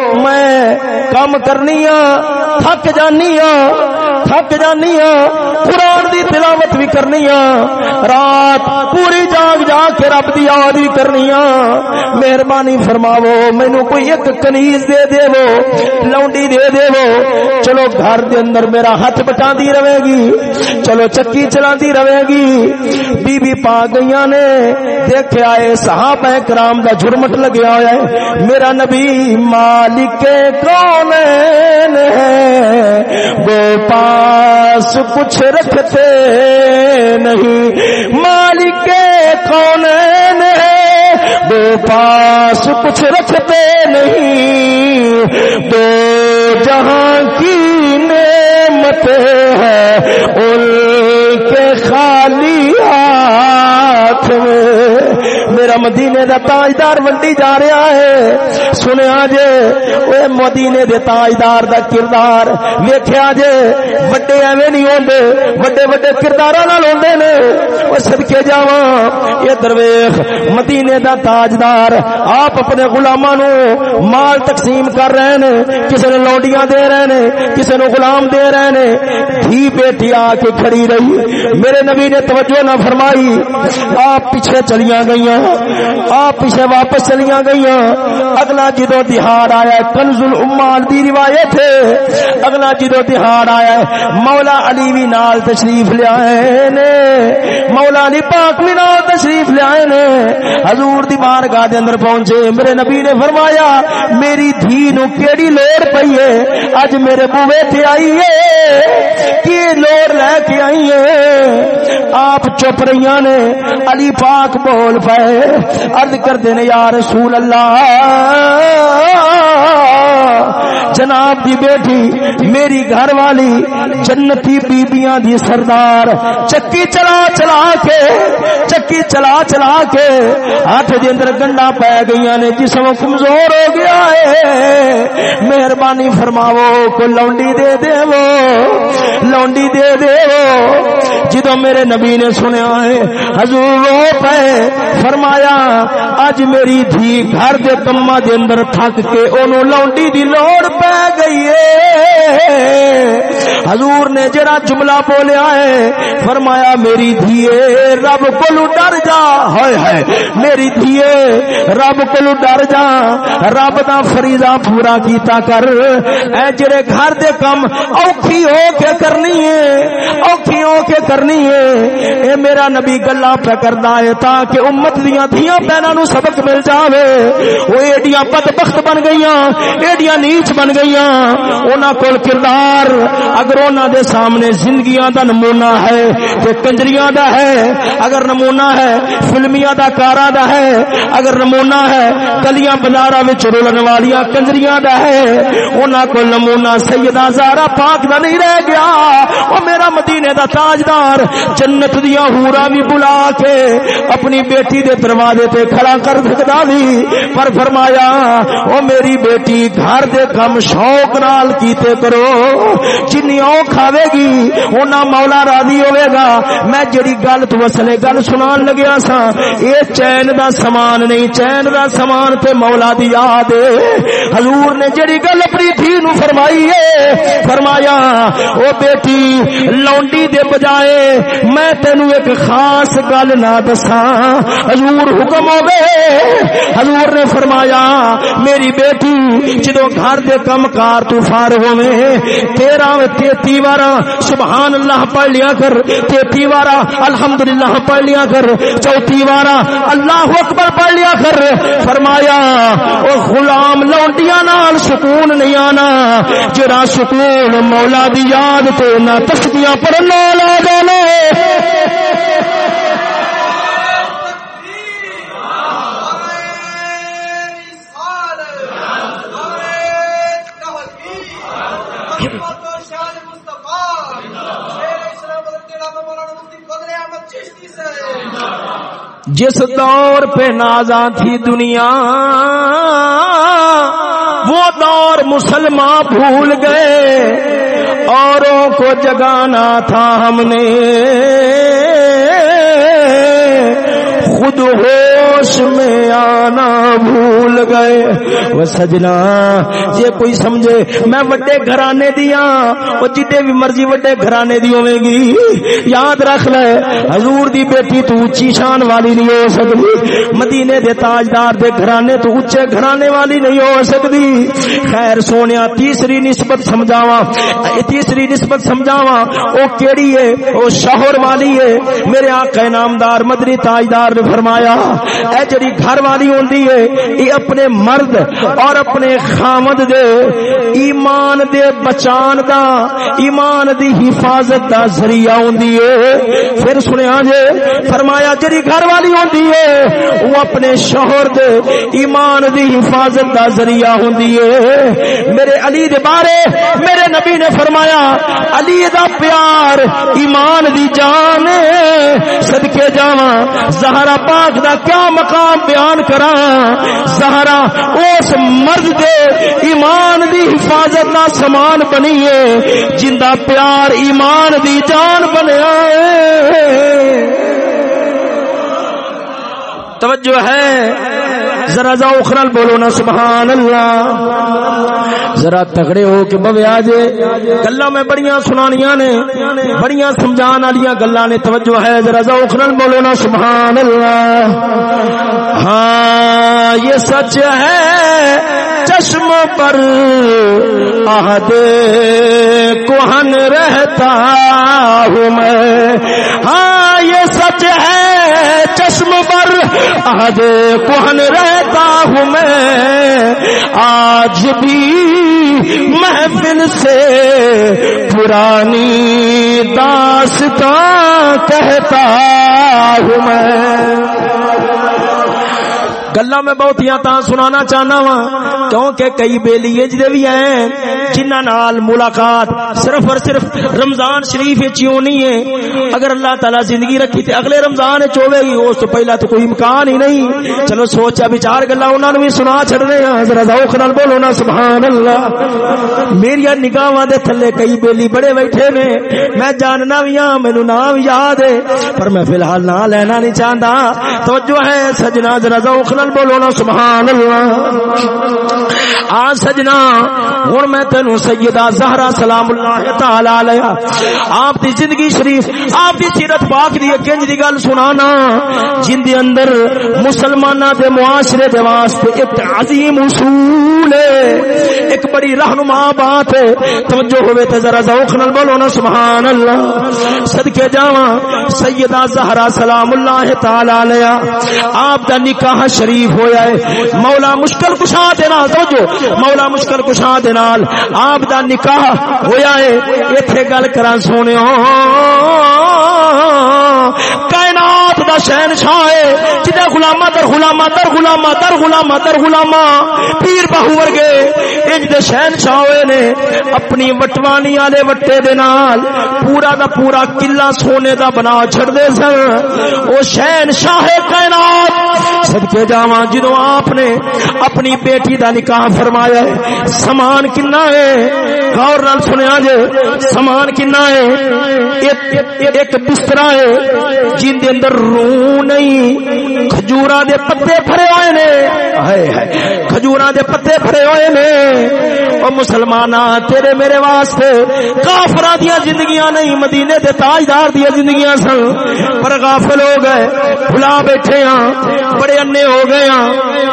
میں کام کرنی ہاں تھک جانی ہاں تھک جانی ہاں قرآن دی تلاوت بھی کرنی ہاں رات پوری جاگ جا کے رب دی یاد بھی کرنی ہاں مہربانی فرماو مینو کوئی ایک کنیز دے دے وہ لونڈی دے دے وہ چلو گھر دے اندر میرا ہاتھ بٹا دی رہے گی۔ چلو چکی چلا دی رہے گی۔ بی بی پا گئی نے دیکھا ہے صحابہ کرام دا جھرمٹ لگیا ہوا ہے۔ میرا نبی مالک کون ہے وہ پاس کچھ رکھتے نہیں؟ مالک کون وہ پاس کچھ رکھتے نہیں؟ بے جہاں کی نعمت ہے ان کے خالی ہاتھ میں۔ میرا مدینے دا تاجدار ونڈی جا رہا ہے۔ سنیا جے اے مدینے دے تاجدار دا کردار۔ ویکھیا جے بڑے ایویں نہیں ہوندے۔ بڑے بڑے کرداراں نال ہوندے نے۔ او صدکے جاواں۔ اے درویش، مدینے دا تاجدار، آپ اپنے غلاماں نو مال تقسیم کر رہے نے۔ کسے نے لوڈیاں دے رہے نے، کسے نو غلام دے رہے نے۔ دھی بیٹی آ کے کھڑی رہی۔ میرے نبی نے توجہ نہ فرمائی۔ آپ پیچھے چلیاں گئیاں۔ آپ پیچھے واپس چلیاں گئی اگلا جدو دہاڑ آیا کنز العمال دی روایت ہے۔ اگلا جدو دہاڑ آیا مولا علی بھی نال تشریف لیا نے۔ مولا علی پاک بھی نال تشریف لیا نے۔ حضور دی بارگاہ دے اندر پہنچے۔ میرے نبی نے فرمایا، میری دھی نو کیڑی لوڑ پئی ہے؟ اج میرے بوے تے آئی ہے کی لوڑ لے کے آئی ہے آپ چپ رہی نے، علی پاک بول پائے۔ ارد کرتے نے، یا رسول اللہ، جناب دی بیٹی، میری گھر والی، جنتی بیبیاں دی سردار۔ چکی چلا چلا کے، چکی چلا چلا کے، ہاتھ دے اندر گنڈا پی گئی نے، جسم کمزور ہو گیا ہے۔ مہربانی فرماو کو لونڈی دے دے وہ لونڈی دے دے وہ جدو میرے نبی نے سنیا ہے، حضور رو پے، فرمایا اج میری دھی گھر دے کما دے اندر تھک کے اونوں لونڈی دی لوڑ پے گئی ہے۔ حضور نے جڑا جملہ بولیا ہے، فرمایا، میری دھیے رب کو ڈر جا۔ ہائے ہائے، میری دھیے رب کو ڈر جا۔ رب دا فریضہ پورا کیتا کر۔ اے جڑے گھر دے کم اوکھی ہو کے کرنی ہے، اوکھی ہو کے کرنی ہے۔ اے میرا نبی، گلا پہ کردا ہے تاکہ امت دیاں دھیاں پہنا نو سبق مل جاوے۔ او ایڈیاں بدبخت بن گئیاں، ایڈیاں نیچ بن گئیاں۔ انہاں کول کردار، اگر انہاں دے سامنے زندگیاں دا نمونہ ہے، تے کنجریاں دا ہے، اگر نمونہ ہے، فلمیاں دا، کارا دا ہے، اگر نمونہ ہے، گلیاں بازاراں وچ رولن والیاں کنجریاں دا ہے، انہاں کول نمونہ سیدہ زہرا پاک دا نہیں رہ گیا۔ او میرا مدینے دا تاجدار جنت دیا ہورا بھی بلا کے اپنی بیٹی دے دروازے تے کھڑا کر سکتا بھی پر فرمایا، او میری بیٹی، گھر دے کم شوق نال کیتے کرو۔ جنی او کھاوے گی، اونا مولا راضی ہوئے گا۔ میں جڑی گل تو وسلے گل سنان لگیا سا، اے چین دا سامان نہیں، چین دا سامان تے مولا دی یاد حضور نے جڑی گل اپنی تھی نو فرمائی ہے فرمایا، او بیٹی، لونڈی دے بجائے میں تینو ایک خاص گل نہ دسا حضور حکم ہو گئے حضور نے فرمایا، میری بیٹی جدو گھر دے کم کار تو فارغ ہوئے تیرا تیتی وارا سبحان اللہ پڑھ لیا کر، تیتی وارا الحمدللہ پڑھ لیا کر، چوتھی وارا اللہ اکبر پڑھ لیا کر۔ فرمایا، او غلام لونڈیاں نال سکون نہیں آنا، جڑا سکون مولا دی یاد تے نہ تسبیحاں پڑھن نال جانا جس دور پہ نازاں تھی دنیا وہ دور مسلمان بھول گئے۔ اوروں کو جگانا تھا ہم نے۔ خود ہوش میں آنا بھول گئے۔ وہ سجنا جے کوئی سمجھے، میں وڈے گھرانے دیا ہاں، وہ جتنے بھی مرضی وڈے گھرانے دی ہوے گی۔ یاد رکھ لے، حضور دی بیٹی تو اونچی شان والی نہیں ہو سکتی۔ مدینے دے تاجدار دے گھرانے تو اونچے گھرانے والی نہیں ہو سکتی۔ خیر سونیا، تیسری نسبت سمجھاواں۔ تیسری نسبت سمجھاواں، او کیڑی ہے؟ او شوہر والی ہے۔ میرے آقا نامدار مدنی تاجدار نے فرمایا، اے جڑی گھر والی ہوندی ہے یہ اپنے مرد اور اپنے خامد دے ایمان دے بچان دا، ایمان دی حفاظت دا ذریعہ ہوندی ہے۔ پھر سنیا جے، فرمایا جڑی گھر والی ہوندی ہے، وہ اپنے شوہر دے ایمان دی حفاظت دا ذریعہ ہوندی ہے۔ میرے علی دے بارے، میرے نبی نے فرمایا، علی دا پیار ایمان دی جان صدقے جاواں، زہرا پاک دا کیا مقام بیان کراں؟ زہرا، اس مرد دے ایمان دی حفاظت دا سامان بنی ہے جندا پیار ایمان دی جان بنیا ہے۔ توجہ ہے۔ ذرا ذا بولو نا، سبحان اللہ۔ ذرا تگڑے ہو کے بوے آ آجے گلا میں بڑیاں سنانیاں نے، بڑیاں سمجھان والیاں گلا نے توجہ ہے۔ ذرا ذا اخرل بولو نا سبحان اللہ ہاں یہ سچ ہے۔ چشم پر عہد کوہن رہتا ہوں میں۔ ہاں یہ سچ ہے۔ چشم پر عہد کوہن رہتا ہوں میں؟ آج بھی محفل سے پرانی داستان کہتا ہوں میں۔ گلا میں بہت تا سنانا چاہنا وا کیونکہ کئی بیلی جدے بھی ہیں جنہ نال ملاقات صرف اور صرف رمضان شریف وچ ہونی ہے۔ اگر اللہ تعالی زندگی رکھی تے اگلے رمضان وچ ہوے گی، اس تو پہلا تو کوئی امکان ہی نہیں۔ چلو سوچا بچار گلا انہاں نو بھی سنا چھڑنے ہاں ذرا ذوق نال بولو نا سبحان اللہ میری نگاہاں دے تھلے کئی بیلی بڑے بیٹھے نے، میں جاننا بھی ہاں مینوں نام یاد ہے، پر میں فی الحال نہ لینا نہیں چاہندا۔ توجہ ہے، سجنا، ذرا ذوق نال بولو نا سبحان اللہ۔ آ سجنا ہوں میں تینو سیدہ زہرا سلام اللہ تعالی علیہ۔ آپ دی زندگی شریف، آپ دی سیرت پاک دی کنج دی گل سنانا۔ جن دے اندر مسلماناں دے معاشرے دے واسطے ایک عظیم اصول۔ رسول ہے۔ ایک بڑی رہنما بات ہے۔ توجہ ہوے تے ذرا ذوق نال بولو نا، سبحان اللہ۔ صدکے جاواں، سیدہ زہرا سلام اللہ تعالی علیہ۔ آپ دا نکاح شریف ہویا ہے۔ مولا مشکل کشا دے نال، توجہ۔ مولا مشکل کشا دے نال آپ دا نکاح ہویا ہے۔ ایتھے گل کراں سونےو کائنات دا شہنشاہ ہے جدہ غلامہ در غلامہ در غلامہ در غلامہ در غلامہ پیر بہو ورگے انج دے شہنشاہ ہوئے نے، اپنی وٹوانی آلے وٹے دے نال پورا دا پورا قلعہ سونے دا بنا چھڑ دے سن۔ او شہنشاہ کائنات صدقے جاواں جدوں آپ نے اپنی بیٹی دا نکاح فرمایا ہے، سامان کنا ہے؟ غور نال سنیا جے، سامان کنا ہے؟ ایک ایک بستر ہے، جن دے اندر رو نہیں کھجوراں دے پتے بھرے ہوئے نے۔ ہائے ہائے کھجوراں دے پتے بھرے ہوئے نے۔ او مسلماناں تیرے میرے واسطے کافراں دی زندگیاں نہیں، مدینے دے تاجدار دی زندگیاں سن۔ پر غافل ہو گئے، بھلا بیٹھے ہاں۔ بڑے انے ہو گئے ہاں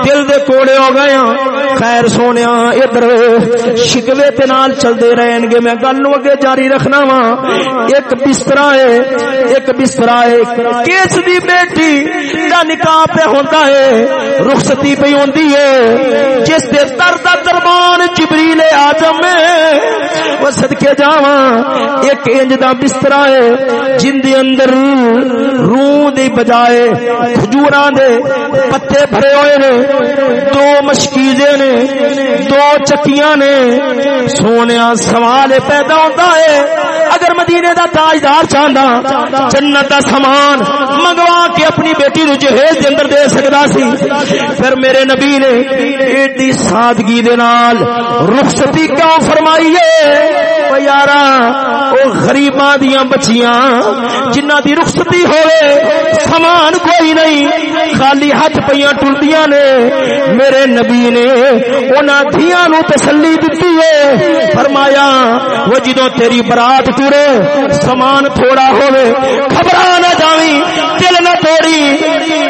دل دے کوڑے ہو گئے ہاں۔ خیر سونیا ہاں، ادھر شکوے تے نال چلدے رہن گے۔ میں گل نو اگے جاری رکھنا وا۔ ایک بستر ہے، ایک بستر ہے۔ کیس دی بیٹی دا نکاح پہ ہوندا ہے، رخصتی پہ ہوندی ہے۔ جس دے در دا دربان جبریل اعظم ہے، وہ صدکے جاواں۔ ایک انج دا بستر ہے، جن دے اندر روح دی بجائے کھجوراں دے پتے بھرے ہوئے نے، دو مشکیزے نے، دو چکیاں نے۔ سونے سوال پیدا ہوتا ہے، اگر مدینے دا تاجدار چاہتا، جنت دا سامان منگوا کے اپنی بیٹی نو جہیز دے اندر دے سکتا سی۔ پھر میرے نبی نے ایڈی سادگی دے نال رخصتی کیوں فرمائی ہے؟ یارا او غریباں دیاں بچیاں جنہ دی رخصتی ہوئے، سامان کوئی نہیں، خالی ہاتھ پیاں ٹردیاں نے۔ میرے نبی نے انہاں دھیاں نو تسلی دتی ہے۔ فرمایا، وہ جدوں تیری برات ٹرے سامان تھوڑا ہوئے، گھبرا نہ جاویں دل نہ توڑی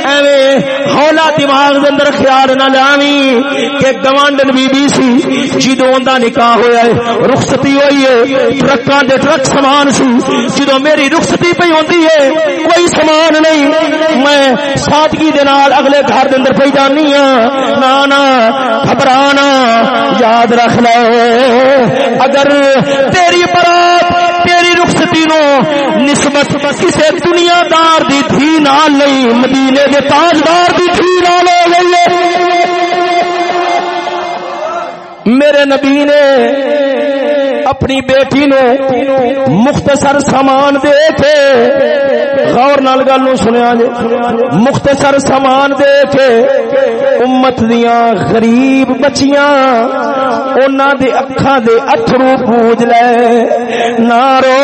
ایویں ہولا دماغ دے اندر خیال نہ لاویں کہ گوانڈن بی بی سی جدوں دا نکاح ہویا ہے، رخصتی ہوئی ہے، ٹرکاں دے ٹرک سامان سی، جدوں میری رخصتی پئی ہوندی ہے، کوئی سامان نہیں۔ میں سادگی دے نال اگلے گھر دے اندر پئی جانی ہاں۔ نا نا، گھبرانا، یاد رکھ لے اگر تیری برات تیری رخصتی نو نسبت کسے دنیا دار دی تھی نال نہیں، مدینے دے تاجدار دی تھی نال لے لے میرے نبی نے اپنی بیٹی نو مختصر سامان دے کے، غور نال گل نو سنیا جے جی، مختصر سامان دے کے امت دیاں غریب بچیاں، انہاں دے اکھاں دے اتھرو پوج لے۔ نہ رو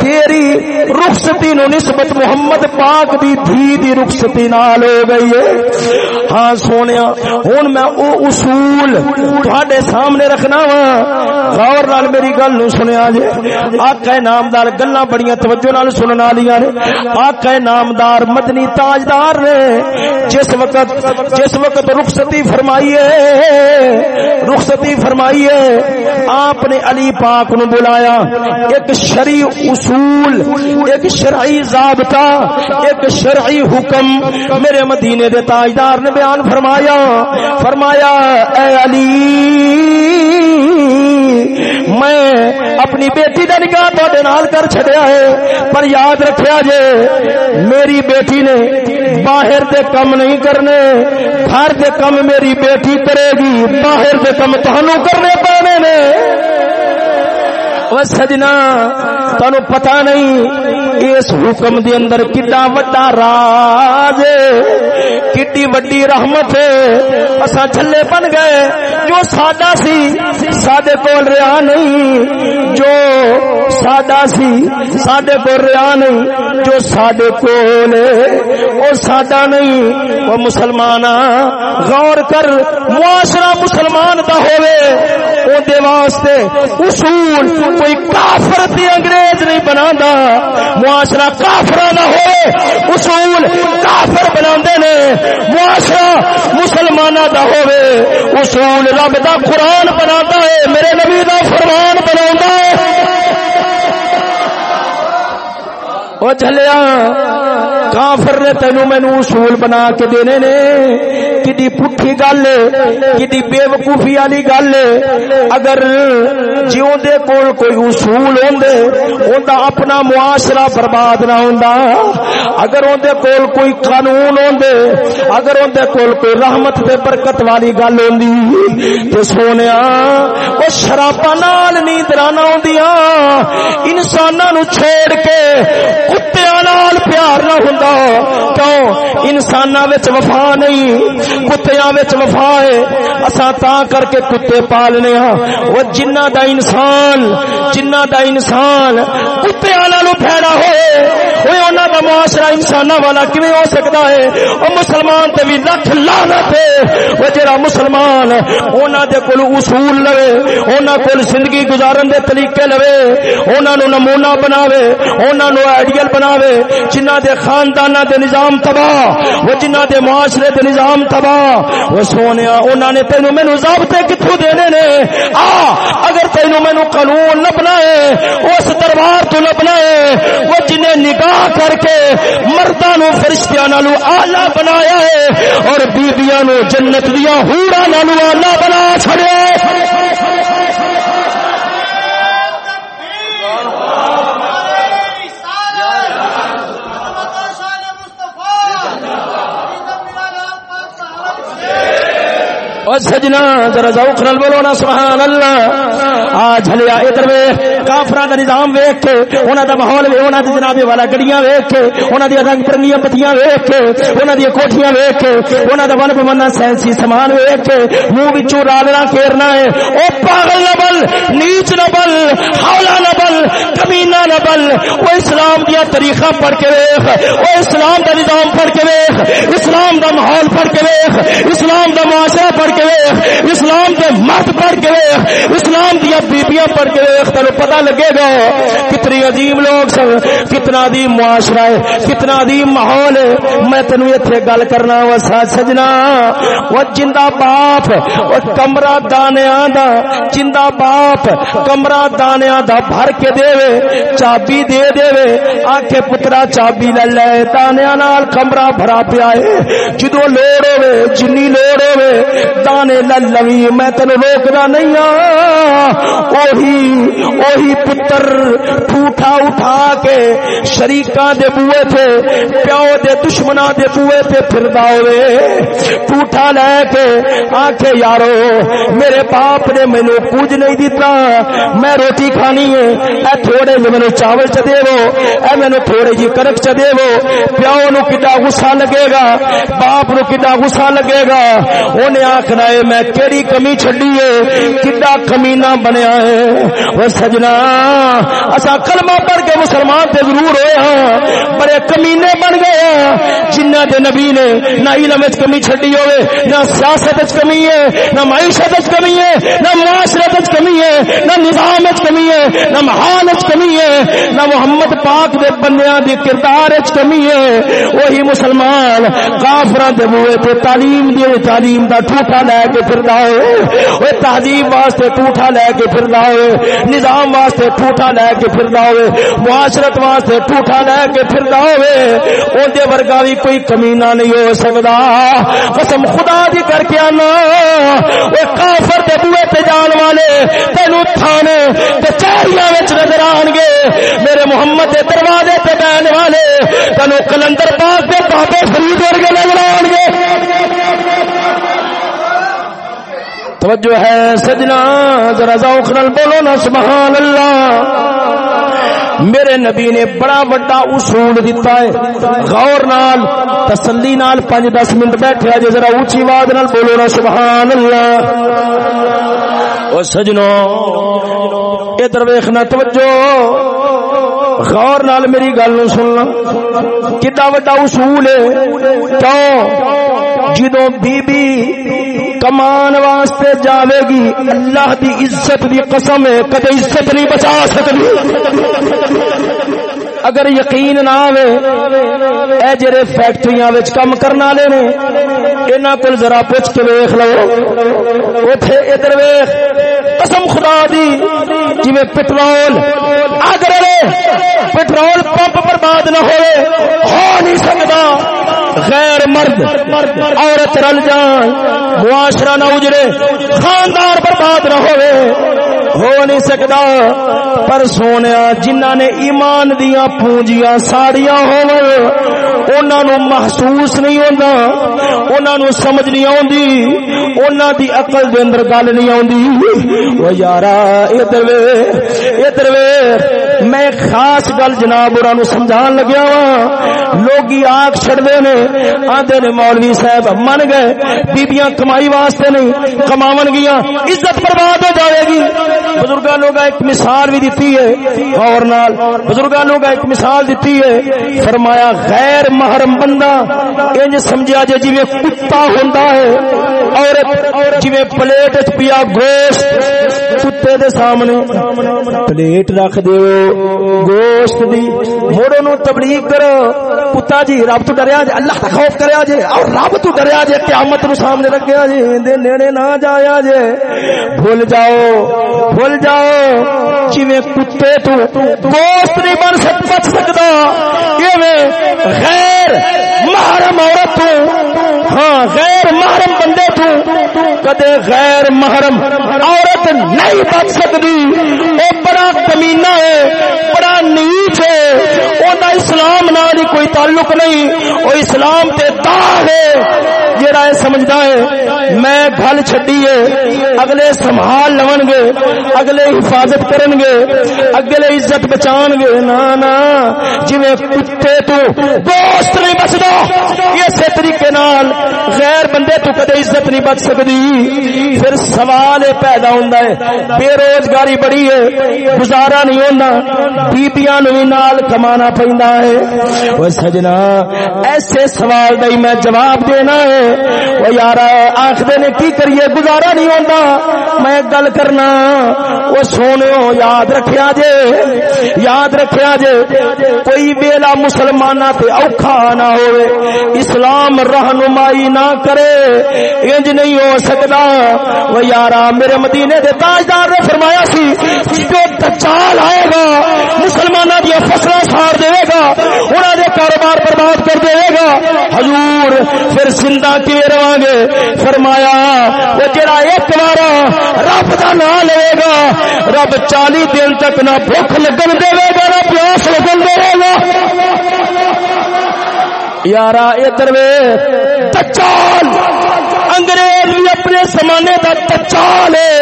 تیری رخصتی نو نسبت محمد پاک دی دھی دی رخصتی نال ہو گئی ہے۔ ہاں سونیا ہن میں او اصول تواڈے سامنے رکھنا وا۔ غور نال میری گل نو سنیا جے۔ آقا نامدار گلاں بڑیاں توجہ نال سنن والیاں نے۔ آقا نامدار مدنی تاجدار نے۔ جس وقت جس وقت رخصتی فرمائی ہے رخصتی فرمائی ہے آپ نے علی پاک نو بلایا۔ ایک شرعی اصول، ایک شرعی ضابطہ، ایک شرعی حکم میرے مدینے دے تاجدار نے بیان فرمایا فرمایا، اے علی، میں اپنی بیٹی کا نکاح تے نال کر چڑیا ہے، پر یاد رکھیا جے، میری بیٹی نے باہر دے کم نہیں کرنے، گھر دے کم میری بیٹی کرے گی، باہر دے کم تہنوں کرنے پانے نے۔ وہ سجنا تانوں پتہ نہیں اس حکم دے اندر کڈا وڈا راز کڈی وڈی رحمت اساں چھلے بن گئے، جو ساڈا سی، ساڈے کول رہا نہیں۔ جو ساڈا سی، ساڈے کول رہا نہیں۔ جو ساڈے کول او ساڈا نہیں۔ او مسلمان غور کر، معاشرہ مسلمان دا ہوے او دے واسطے اصول، کوئی کافر تے انگریز نہیں بنا معاشرہ کافر نہ ہوئے، اصول کافر بنا نے۔ معاشرہ مسلمانہ دا ہوئے، اصول رب دا قرآن بنا ہے، میرے نبی دا فرمان بنا ہے۔ وہ چلیا کافر نے تینو مینو اصول بنا کے دینے نے۔ کدی پٹھی گل کدی بے وقوفی والی گل۔ اگر جیوں دے کول کوئی اصول ہوندے اوندا اپنا معاشرہ برباد نہ ہوندا۔ اگر اون دے کول کوئی قانون ہوندے، اگر اون دے کول کوئی رحمت تے برکت والی گل ہوندی، تے سونیا، او شراباں نال نیندراں نہ ہوندیاں انساناں نو چھوڑ کے کتےاں نال پیار نہ ہوندا۔ کیوں؟ انساناں وچ وفا نہیں، کتیاں وچ وفا ہے۔ اساں تا کر کے کتے پالنے ہاں۔ وہ جنہ دا انسان، جنہ دا انسان کتے کتیاں نو پھیڑا ہوئے۔ انساناں والا کیویں ہو سکدا ہے؟ او مسلمان تے وی لکھ لعنت ہے۔ او جڑا مسلمان انہاں دے کول اصول لوے انہاں کول زندگی گزارن دے طریقے لوے انہاں نو نمونہ بناوے انہاں نو آئیڈیل بناوے، جنہ دے خانداناں دے نظام تباہ، وہ جنہ دے معاشرے دے نظام تباہ۔ وہ سونے انہوں نے تینوں مینو ضابطے کتوں دینے نے؟ آ، اگر تینوں مینو قانون لبنا ہے اس دربار تو لبنا ہے وہ جنہیں نگاہ کر کے مردہ نو فرشتیاں نالو آلہ بنایا ہے اور بیبیاں نو جنت دیا ہورا نالو آلہ بنا چھڑے۔ اور سجنا، ذرا ذوق نال بولو نا، سبحان اللہ۔ آ جھلیا ادھر ویکھ۔ کافراں دا نظام ویکھ کے، انہاں دا ماحول وے انہاں دی جناب والا گڈیاں ویکھ کے، انہاں دی رنگ برنگیاں بتیاں ویکھ کے، انہاں دی کوٹھیاں ویکھ کے، انہاں دا ون بمنا سینسی سامان ویکھ کے، منہ وچوں رالنا کھیرنا ہے۔ او پاگل نہ بل، نیچ نہ بل، حولا نہ بل، کمینہ نہ بل۔ او اسلام دیا طریقہ پڑھ کے ویکھ، او اسلام دا نظام پڑھ کے ویکھ، اسلام دا ماحول پڑھ کے ویکھ، اسلام دا معاشرہ پڑھ کے ویکھ، اسلام دے مرد پڑھ کے ویکھ، اسلام دیا بیبیاں پڑھ کے ویکھ۔ تینوں پتہ لگے گا کتنی عظیم لوگ سن، کتنا عظیم معاشرہ ہے، کتنا عظیم ماحول ہے۔ میں تینوں ایتھے گل کرنا وا سجنا۔ وہ جندا باپ، وہ کمرہ دانیاں دا، جندا باپ کمرہ دانیاں دا بھر کے دے چابی دے دے آکھے پترا چابی لے لے، دانیاں نال کمرہ بھرا پیا ہے۔ جدو لوڑ ہوے جنی لوڑ ہوے دانے لے لوی، میں تینوں روکدا نہیں ہاں اوہی اوہی کوئی پتر ٹھوٹا اٹھا کے شریکاں دے بوئے تھے پیو دے دشمناں دے بوئے تے پھردا ہوے ٹھوٹا لے کے آکھے، یارو، میرے باپ نے مینوں کچھ نہیں دتا، میں روٹی کھانی ہے۔ اے تھوڑے جے مینوں چاول چ دیو اے مینوں تھوڑے جی کرک چ دیو پیو نو کڈا غصہ لگے گا، باپ نو کڈا غصہ لگے گا۔ اونے آکھنا ہے، میں کیڑی کمی چھڈی ہے، کڈا کمینہ بنیا ہے۔ او سجنا اسا کلمہ پڑھ کے مسلمان تے ضرور ہوئے ہاں۔ بڑے کمینے بن گئے ہاں۔ جنہ دے نبی نے نہ علم وچ کمی چھڈی ہوے نہ سیاست وچ کمی ہے، نہ معیشت وچ کمی ہے، نہ معاشرت وچ کمی ہے، نہ نظام وچ کمی ہے، نہ محال وچ کمی ہے، نہ محمد پاک دے بندیاں دی کردار وچ کمی ہے۔ وہی مسلمان کافراں دے بوئے تے تعلیم دی تعلیم دا ٹھوٹا لے کے پھردا ہے اوے تہذیب واسطے ٹھوٹا لے کے پھردا ہے نظام واسطے ٹھوٹا لے کے پھردا ہوے معاشرت واسطے ٹھوٹا لے کے پھردا ہوے اون دے ورگا بھی کوئی کمینہ نہیں ہو سکدا۔ قسم خدا دی کر کے آنا۔ اے کافر دے بوئے تے جان والے تینو تھانے تے چہریاں وچ نظر آن گے۔ میرے محمد دے دروازے تے بیٹھنے والے تینو کلندر پاک دے بابے فرید ورگے نظر آن گے۔ توجہ ہے سجنا، ذرا ذوق نال بولو نا، سبحان اللہ۔ میرے نبی نے بڑا بڑا اصول دیتا ہے۔ غور نال، تسلی نال پانچ دس منٹ بیٹھے جی ذرا اونچی آواز نال بولو نا، سبحان اللہ۔ او سجنو، ادھر ویکھنا، توجہ۔ غور نال میری گل نو سننا۔ کڈا وڈا اصول ہے۔ کیوں؟ جدو بی بی کمان واسطے جاوے گی، اللہ دی عزت دی قسم ہے، کدے عزت نہیں بچا سکتی۔ اگر یقین نہ آوے، اے جڑے فیکٹریاں وچ کم کرن والے نے، انہاں کول ذرا پوچھ کے ویکھ لو۔ اوتھے ادھر ویکھ۔ قسم خدا دی، جویں پٹرول اگ رہے پٹرول پمپ برباد نہ ہوئے، ہو نہیں سکتا۔ غیر مرد، عورت رل جان معاشرہ نہ اجڑے خاندار برباد نہ ہوئے۔ ہو نہیں سکتا۔ پر سونے جنہ نے ایمان دیا پونجیاں، ساڑیاں ہو نو محسوس نہیں ہوتا انہوں سمجھ نہیں آتی انہوں دی عقل دے اندر گل نہیں آتی وہ یار ادھر ادھر میں خاص گل جناب انہوں سمجھان لگیا وا لوگ آگ چڑھتے نے آدھے نے مولوی صاحب من گئے، بیبیاں کمائی واسطے نہیں، کماون گیا عزت برباد ہو جائے گی۔ بزرگاں لوگ ایک مثال بھی دیتی ہے اور نال، بزرگاں لوگ ایک مثال دیتی ہے، فرمایا غیر محرم بندہ انج سمجھا جے جویں کتا ہوندا ہے، عورت جویں پلیٹ پیا گوشت کتے دے سامنے۔ پلیٹ رکھ دیو۔ گوشت دی۔ موڑو نو تبلیغ کرو۔ کتا جی رب تو ڈریا جے، اللہ کا خوف کریا جے، اور رب تو ڈریا جے، قیامت نو سامنے رکھیا جے دے نیڑے نہ جایا جے۔ بھول جاؤ بھول جاؤ۔ جویں کتے تو دوست نہیں بن سک، بچ سکدا۔ ایویں غیر محرم عورت تو ہاں غیر محرم بندے تو کدے غیر محرم. عورت نہیں بچ سکتی. وہ بڑا کمینہ ہے، بڑا نیچ ہے. وہ اسلام نال کوئی تعلق نہیں. وہ اسلام تے داغ ہے۔ جڑا اے سمجھدا ہے، میں گھل چھڈی ہے۔ اگلے سنبھال لون گے، اگلے حفاظت کرن گے، اگلے عزت بچان گے۔ نا نا، جویں کتے تو دوست نہیں بچدا، اسی طریقے نال غیر تو کدے عزت نہیں بچ سکدی پھر سوال اے پیدا ہوندا ہے بے روزگاری بڑی ہے، گزارا نہیں ہوندا بیبییاں نو نال کمانا پیندا ہے۔ او سجنا، ایسے سوال دا میں جواب دینا ہے۔ او یار آکھدے نے کی کریے؟ گزارا نہیں ہوندا۔ میں گل کرنا او سونےو یاد رکھیا جے، یاد رکھیا جے، کوئی ویلا مسلماناں تے اوکھا نہ ہوئے، اسلام رہنمائی نہ کرے۔ انج نہیں ہو سکدا او یارا میرے مدینے دے تاجدار نے فرمایا سی، جو دجال آئے گا، مسلماناں دی فصلاں ساڑ دے گا، انہاں دے کاروبار برباد کر دے گا۔ حضور پھر زندہ کی رواں گے؟ فرمایا، وہ جڑا ایک بار رب دا نام لے گا، رب چالی دن تک نہ بھوک لگن دے گا، نہ پیاس لگن دے گا۔ یارا ادھر وے، دجال! انگریز بھی اپنے زمانے کا تچال ہے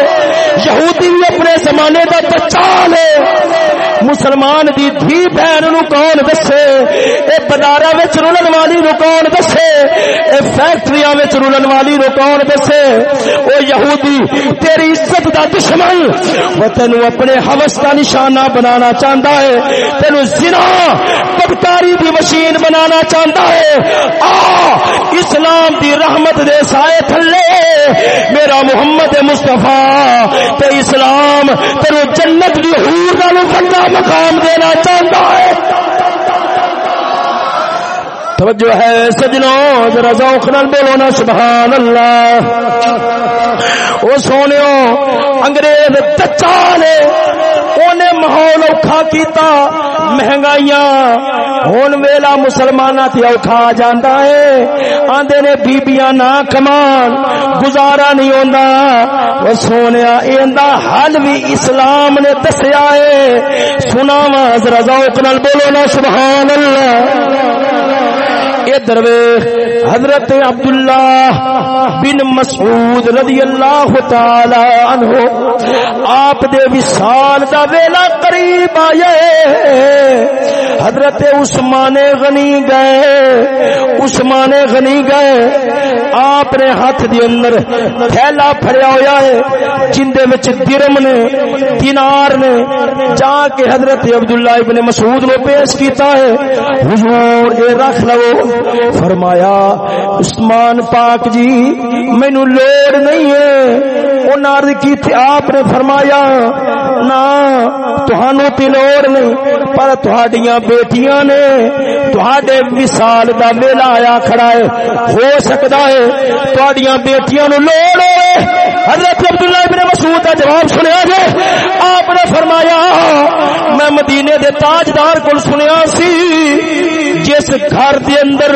یہودی بھی اپنے زمانے کا تچال ہے۔ مسلمان دی دھی بہن نو کون دسے؟ اے بازاراں وچ رولن والی نو کون دسے؟ اے فیکٹریاں وچ رولن والی نو کون دسے؟ او یہودی، تیری عزت دا دشمن۔ وہ تینو اپنے ہوس دا نشانہ بنانا چاہندا ہے۔ تینو زنا بدکاری دی مشین بنانا چاہندا ہے۔ آ، اسلام دی رحمت دے سائے تھلے۔ میرا محمد مصطفی، تے اسلام تینو جنت دی حور نالوں بندہ مقام دینا چاہتا ہے۔ توجہ ہے سجنوں، ذرا ذوق نال بولو نا، سبحان اللہ۔ او سونےو انگریز چچا نے اونے ماحول اوکھا کیتا، مہنگائیاں۔ ہن ویلا مسلماناں تے اوکھا جاندا ہے۔ آندے نے بیبییاں نہ کمان گزارا نہیں ہوندا۔ او سونیا ایندا حل وی اسلام نے دسیا ہے۔ سناواں، ذرا ذوق نال بولو نا، سبحان اللہ۔ ادھر حضرت عبداللہ بن مسعود رضی اللہ تعالی عنہ، آپ دے وصال دا ویلا قریب آئے۔ حضرت عثمان غنی گئے۔ عثمان غنی گئے۔ آپ نے ہاتھ دے اندر تھیلا پھڑیا ہویا ہے۔ جن دے وچ درم نے، دینار نے جا کے حضرت عبداللہ ابن مسعود نے پیش کیتا ہے۔ حضور اے رکھ لو۔ فرمایا عثمان پاک جی مینو لوڑ نہیں ہے۔ ان عرض کی آپ نے فرمایا نا تہانو تی لوڑ نہیں، پر تہاڈیاں بیٹیاں نے، تہاڈے وصال دا میلہ آیا کھڑا ہے۔ ہو سکدا ہے، تہاڈیاں بیٹیاں نو لوڑ ہوے حضرت عبداللہ ابن مسعود کا جواب سنیا جے۔ آپ نے فرمایا، میں مدینے دے تاجدار کو سنیا سی، جس گھر دے اندر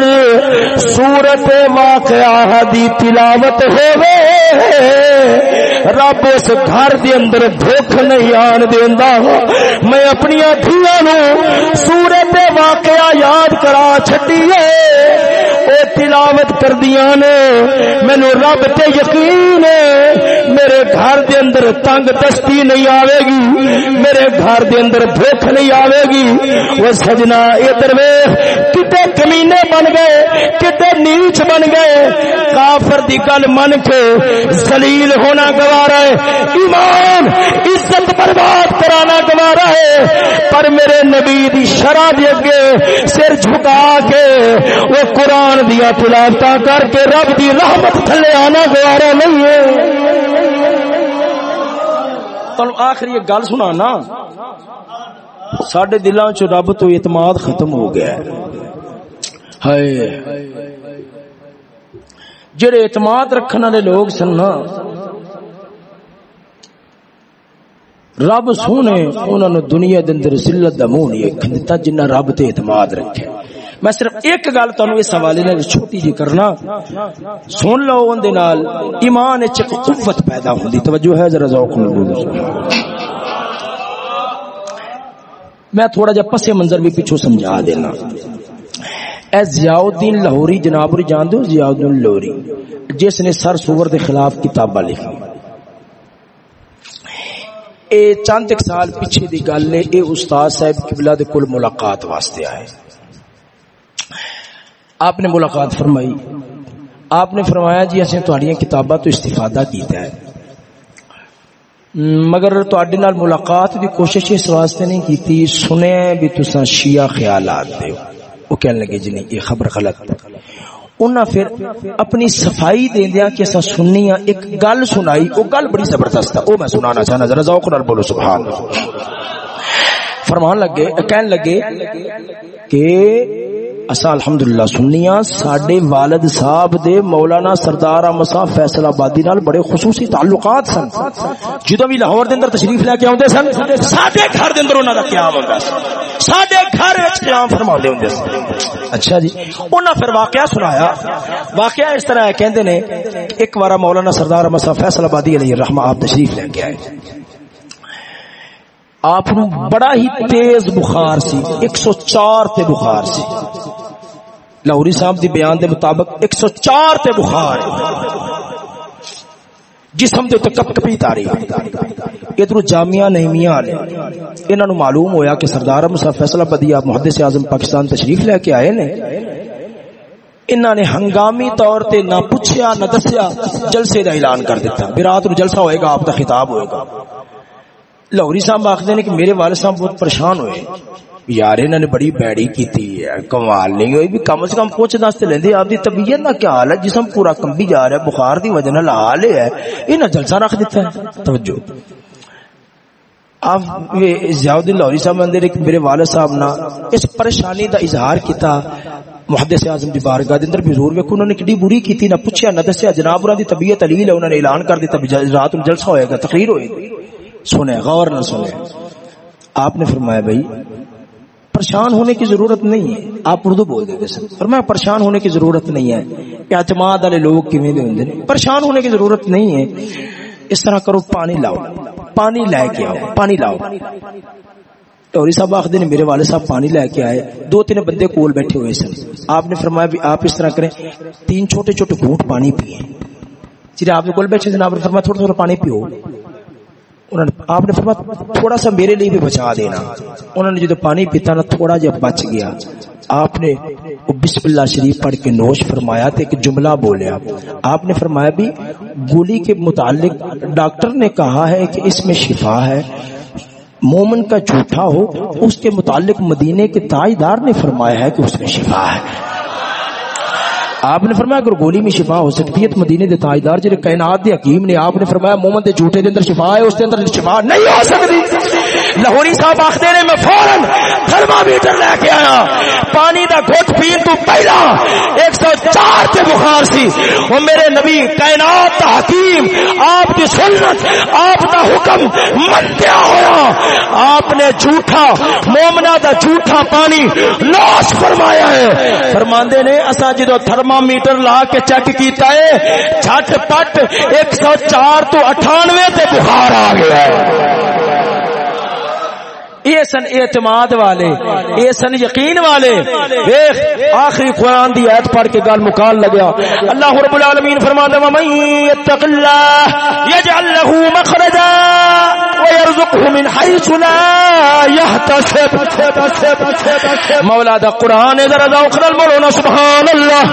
سورت واقعہ دی تلاوت ہوے رب اس گھر دے اندر دکھ نہیں آن دیندا میں اپنی دھیاں نو سورت واقعہ یاد کرا چھڈیے۔ اے تلاوت کر دیا نے مینو رب تے یقین ہے۔ میرے گھر دے اندر تنگ دستی نہیں آوے گی۔ میرے گھر دے اندر بھوک نہیں آوے گی۔ وہ سجنا ادھر کتے کمینے بن گئے کتے نیچ بن گئے۔ کافر دی گل من کے زلیل ہونا گوارا ہے۔ ایمان عزت برباد کرانا گوارا ہے۔ پر میرے نبی دی شرح دے اگے سر جھکا کے وہ قرآن دیا تلاوت کر کے رب دی رحمت تھلے آنا گوارا نہیں ہے۔ آخری ایک گل سنا نا سڈے دلوں چ رب تو اعتماد ختم ہو گیا ہے۔ جڑے اعتماد رکھنے والے لوگ سن نا رب سونے انہوں نے دنیا دے اندر ذلت دا منہ نہیں دتا جنہ رب تے اعتماد رکھے۔ میں صرف ایک گل تانوں اس حوالے نال چھوٹی جی کرنا۔ سن لو اون دے نال ایمان وچ قوت پیدا ہوندی۔ توجہ ہے، ذرا ذوق نال بولو۔ میں تھوڑا جا پس منظر بھی پیچھو سمجھا دینا۔ اے ضیاء الدین لاہوری، جناب جان دو ضیاء الدین لاہوری، جس نے سر سور دے خلاف کتاباں لکھی اے چند ایک سال پیچھے دی گل نے اے استاد صاحب قبلہ دے کل ملاقات واسطے آئے۔ آپ نے ملاقات فرمائی۔ آپ نے فرمایا جی اصل تھوڑی کتاباں تو استفادہ کیتا ہے۔ مگر تواڈے نال ملاقات دی کوشش اس واسطے نہیں کیتی سنے بھی تساں شیعہ خیالات دیو وہ کہنے لگے جی نہیں یہ خبر غلط انہاں پھر اپنی صفائی دیندیاں کہ اسا سننی ہاں، ایک گل سنائی، وہ گل بڑی زبردست ہے او میں سنانا چاہنا، ذرا ذوق نال بولو، سبحان اللہ۔ فرمان لگے، کہن لگے کہ اسا الحمدللہ سنیاں ساڈے والد صاحب دے مولانا سردار احمد صاحب فیصل آبادی نال بڑے خصوصی تعلقات سن۔ جدوں بھی لاہور دے اندر تشریف لے کے اوندے سن، ساڈے گھر دے اندر انہاں دا قیام ہوندا سی ساڈے گھر وچ قیام فرماندے ہوندے سن۔ اچھا جی انہاں پھر واقعہ سنایا۔ واقعہ اس طرح ہے، کہندے نے، ایک بار مولانا سردار احمد صاحب فیصل آبادی علیہ الرحمہ آپ تشریف لے کے آئے۔ آپ بڑا ہی تیز بخار سی، ایک سو چار تے بخار سی۔ لاہوری صاحب دی بیان دے مطابق ایک سو چار تے بخار۔ جسم دے کپ کپی تاری ادھر جامعہ نہیمیاں والے، انہاں نو معلوم ہویا کہ سردار مصطفی فیصلہ بدی آپ محدث اعظم پاکستان تشریف لے کے آئے نے۔ انہاں نے ہنگامی طور تے نہ پوچھیا نہ دسیا، جلسے دا اعلان کر دیتا برات نو جلسہ ہوئے گا، آپ دا خطاب ہوئے گا۔ لاہوری صاحب آخر نے کہ میرے والد صاحب بہت پریشان ہوئے۔ یار انہوں نے بڑی بیڑی کی ہے، کمال نہیں ہوئی بھی کم از کم پوچھ دستے لیندے، آپ دی طبیعت نہ کیا حال ہے؟ جسم پورا کمبی جا رہا ہے، بخار دی وجہ نال حال ہے۔ انہاں جلسہ رکھ دیتا ہے۔ توجہ۔ آپ ضیاء الدین لاہوری صاحب اندر ایک میرے والد صاحب نا اس پریشانی دا اظہار کیتا۔ محدث اعظم دی بارگاہ دے اندر حضور ویکھو انہوں نے کڈی بری کیتی، نہ پوچھیا، نہ دسیا۔ جناب، انہاں دی طبیعت علیل ہے انہوں نے اعلان کر دیتا رات نو جلسہ ہوئے گا، تقریر ہوئے گی۔ سنے، غور نہ سنے۔ آپ نے فرمایا، بھائی، پریشان ہونے کی ضرورت نہیں ہے۔ آپ اردو بول دیتے سر فرمایا، پریشان ہونے کی ضرورت نہیں ہے۔ اعتماد والے لوگ کیویں دے ہوندے پریشان ہونے کی ضرورت نہیں ہے۔ اس طرح کرو، پانی لاؤ۔ پانی لے کے آؤ۔ پانی لاؤ۔ ٹوری صاحب آخر نے، میرے والد صاحب پانی لے کے آئے۔ دو تین بندے کول بیٹھے ہوئے سن۔ آپ نے فرمایا بھی آپ اس طرح کریں۔ تین چھوٹے چھوٹے گھونٹ پانی پیئے جی آپ کول بیٹھے جناب نے فرمایا، تھوڑا تھوڑا پانی پیو۔ آپ نے فرمایا تھوڑا سا میرے لیے بھی بچا دینا۔ انہوں نے جو پانی پیتا نا تھوڑا جب بچ گیا۔ آپ نے بسم اللہ شریف پڑھ کے نوش فرمایا تو ایک جملہ بولیا۔ آپ نے فرمایا بھی گولی کے متعلق ڈاکٹر نے کہا ہے کہ اس میں شفا ہے۔ مومن کا جھوٹا ہو، اس کے متعلق مدینے کے تاجدار نے فرمایا ہے کہ اس میں شفا ہے۔ آپ نے فرمایا اگر گولی میں شفا ہو سکتی ہے، تو مدینے دے تاجدار جڑے کائنات دے حکیم نے آپ نے فرمایا مومن دے جھوٹے دے اندر شفا ہے، اس دے اندر شفا نہیں ہو سکتی۔ لاہوری صاحب آختے نے، میں فورن تھرما میٹر لے کے آیا۔ پانی دا گھٹ پین تو پہلا ایک سو چار تے بخار سی۔ وہ میرے نبی کائنات دا حکیم، آپ کی سنت، آپ دا حکم منتیا ہوا آپ نے جھوٹا مومنا دا جھوٹا پانی نوش فرمایا ہے۔ فرماندے نے اسا جدو تھرما میٹر لا کے چیک کیتا ہے۔ جھٹ پٹ ایک سو چار تو اٹھانوے تے بخار آ گیا ہے۔ یہ سن اعتماد والے، یہ سن یقین والے۔ دیکھ، آخری قرآن دی آیت پڑھ کے گل مکان لگیا۔ اللہ رب العالمین فرماتا ہے من یتق اللہ یجعل له مخرجا ويرزقه من حيث لا يحتسب مولا دا قرآن ادھر دا اخرى المولونا سبحان اللہ۔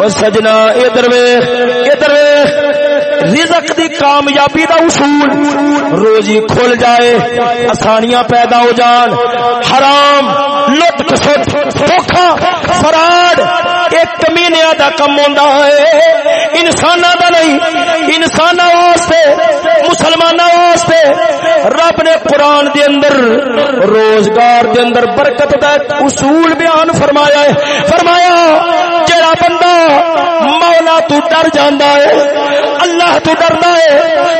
وسجنا، ادھر ویخ ادھر ویخ رزق دی کامیابی دا اصول۔ روزی کھل جائے، آسانیاں پیدا ہو جان۔ حرام لٹ کسٹ دھوکھا فراڈ۔ ایک کمینیا دا کم ہوندا ہے۔ انسان دا نہیں انسان واسطے مسلمان واسطے۔ رب نے قرآن دے اندر، روزگار دے اندر برکت دا اصول بیان فرمایا ہے۔ فرمایا جڑا بندہ، مولا تو ڈر جاندا ہے، اللہ تو ڈرنا ہے،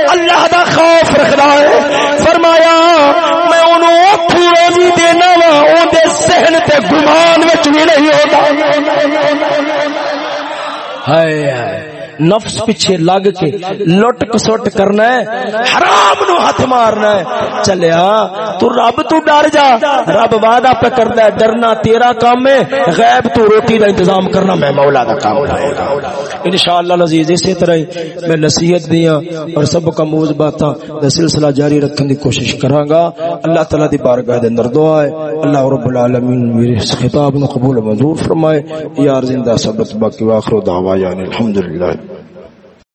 اللہ دا خوف رکھنا ہے۔ فرمایا، میں انہوں روزی دینا وا دے سہن تے گمان وچ بھی نہیں ہوتا۔ ہائے ہائے۔ نفس پیچھے لگ کے لٹ کسٹ کرنا ہے، حرام نو ہاتھ مارنا ہے۔ چلیا تو رب تو ڈر جا۔ رب وعدہ پہ کردا ہے، ڈرنا تیرا کام ہے، غیب تو روٹی دا انتظام کرنا میں مولا دا کام ہے انشاءاللہ العزیز، اسی طرح میں نصیحت دیاں اور سب کا موز باتاں دا سلسلہ جاری رکھنے دی کوشش کراں گا۔ اللہ تعالی دی بارگاہ دے اندر دعا ہے۔ اللہ رب العالمین میرے اس خطاب نو قبول و منظور فرمائے۔ یار زندہ ثبت باقی واخر دعوانا، الحمدللہ۔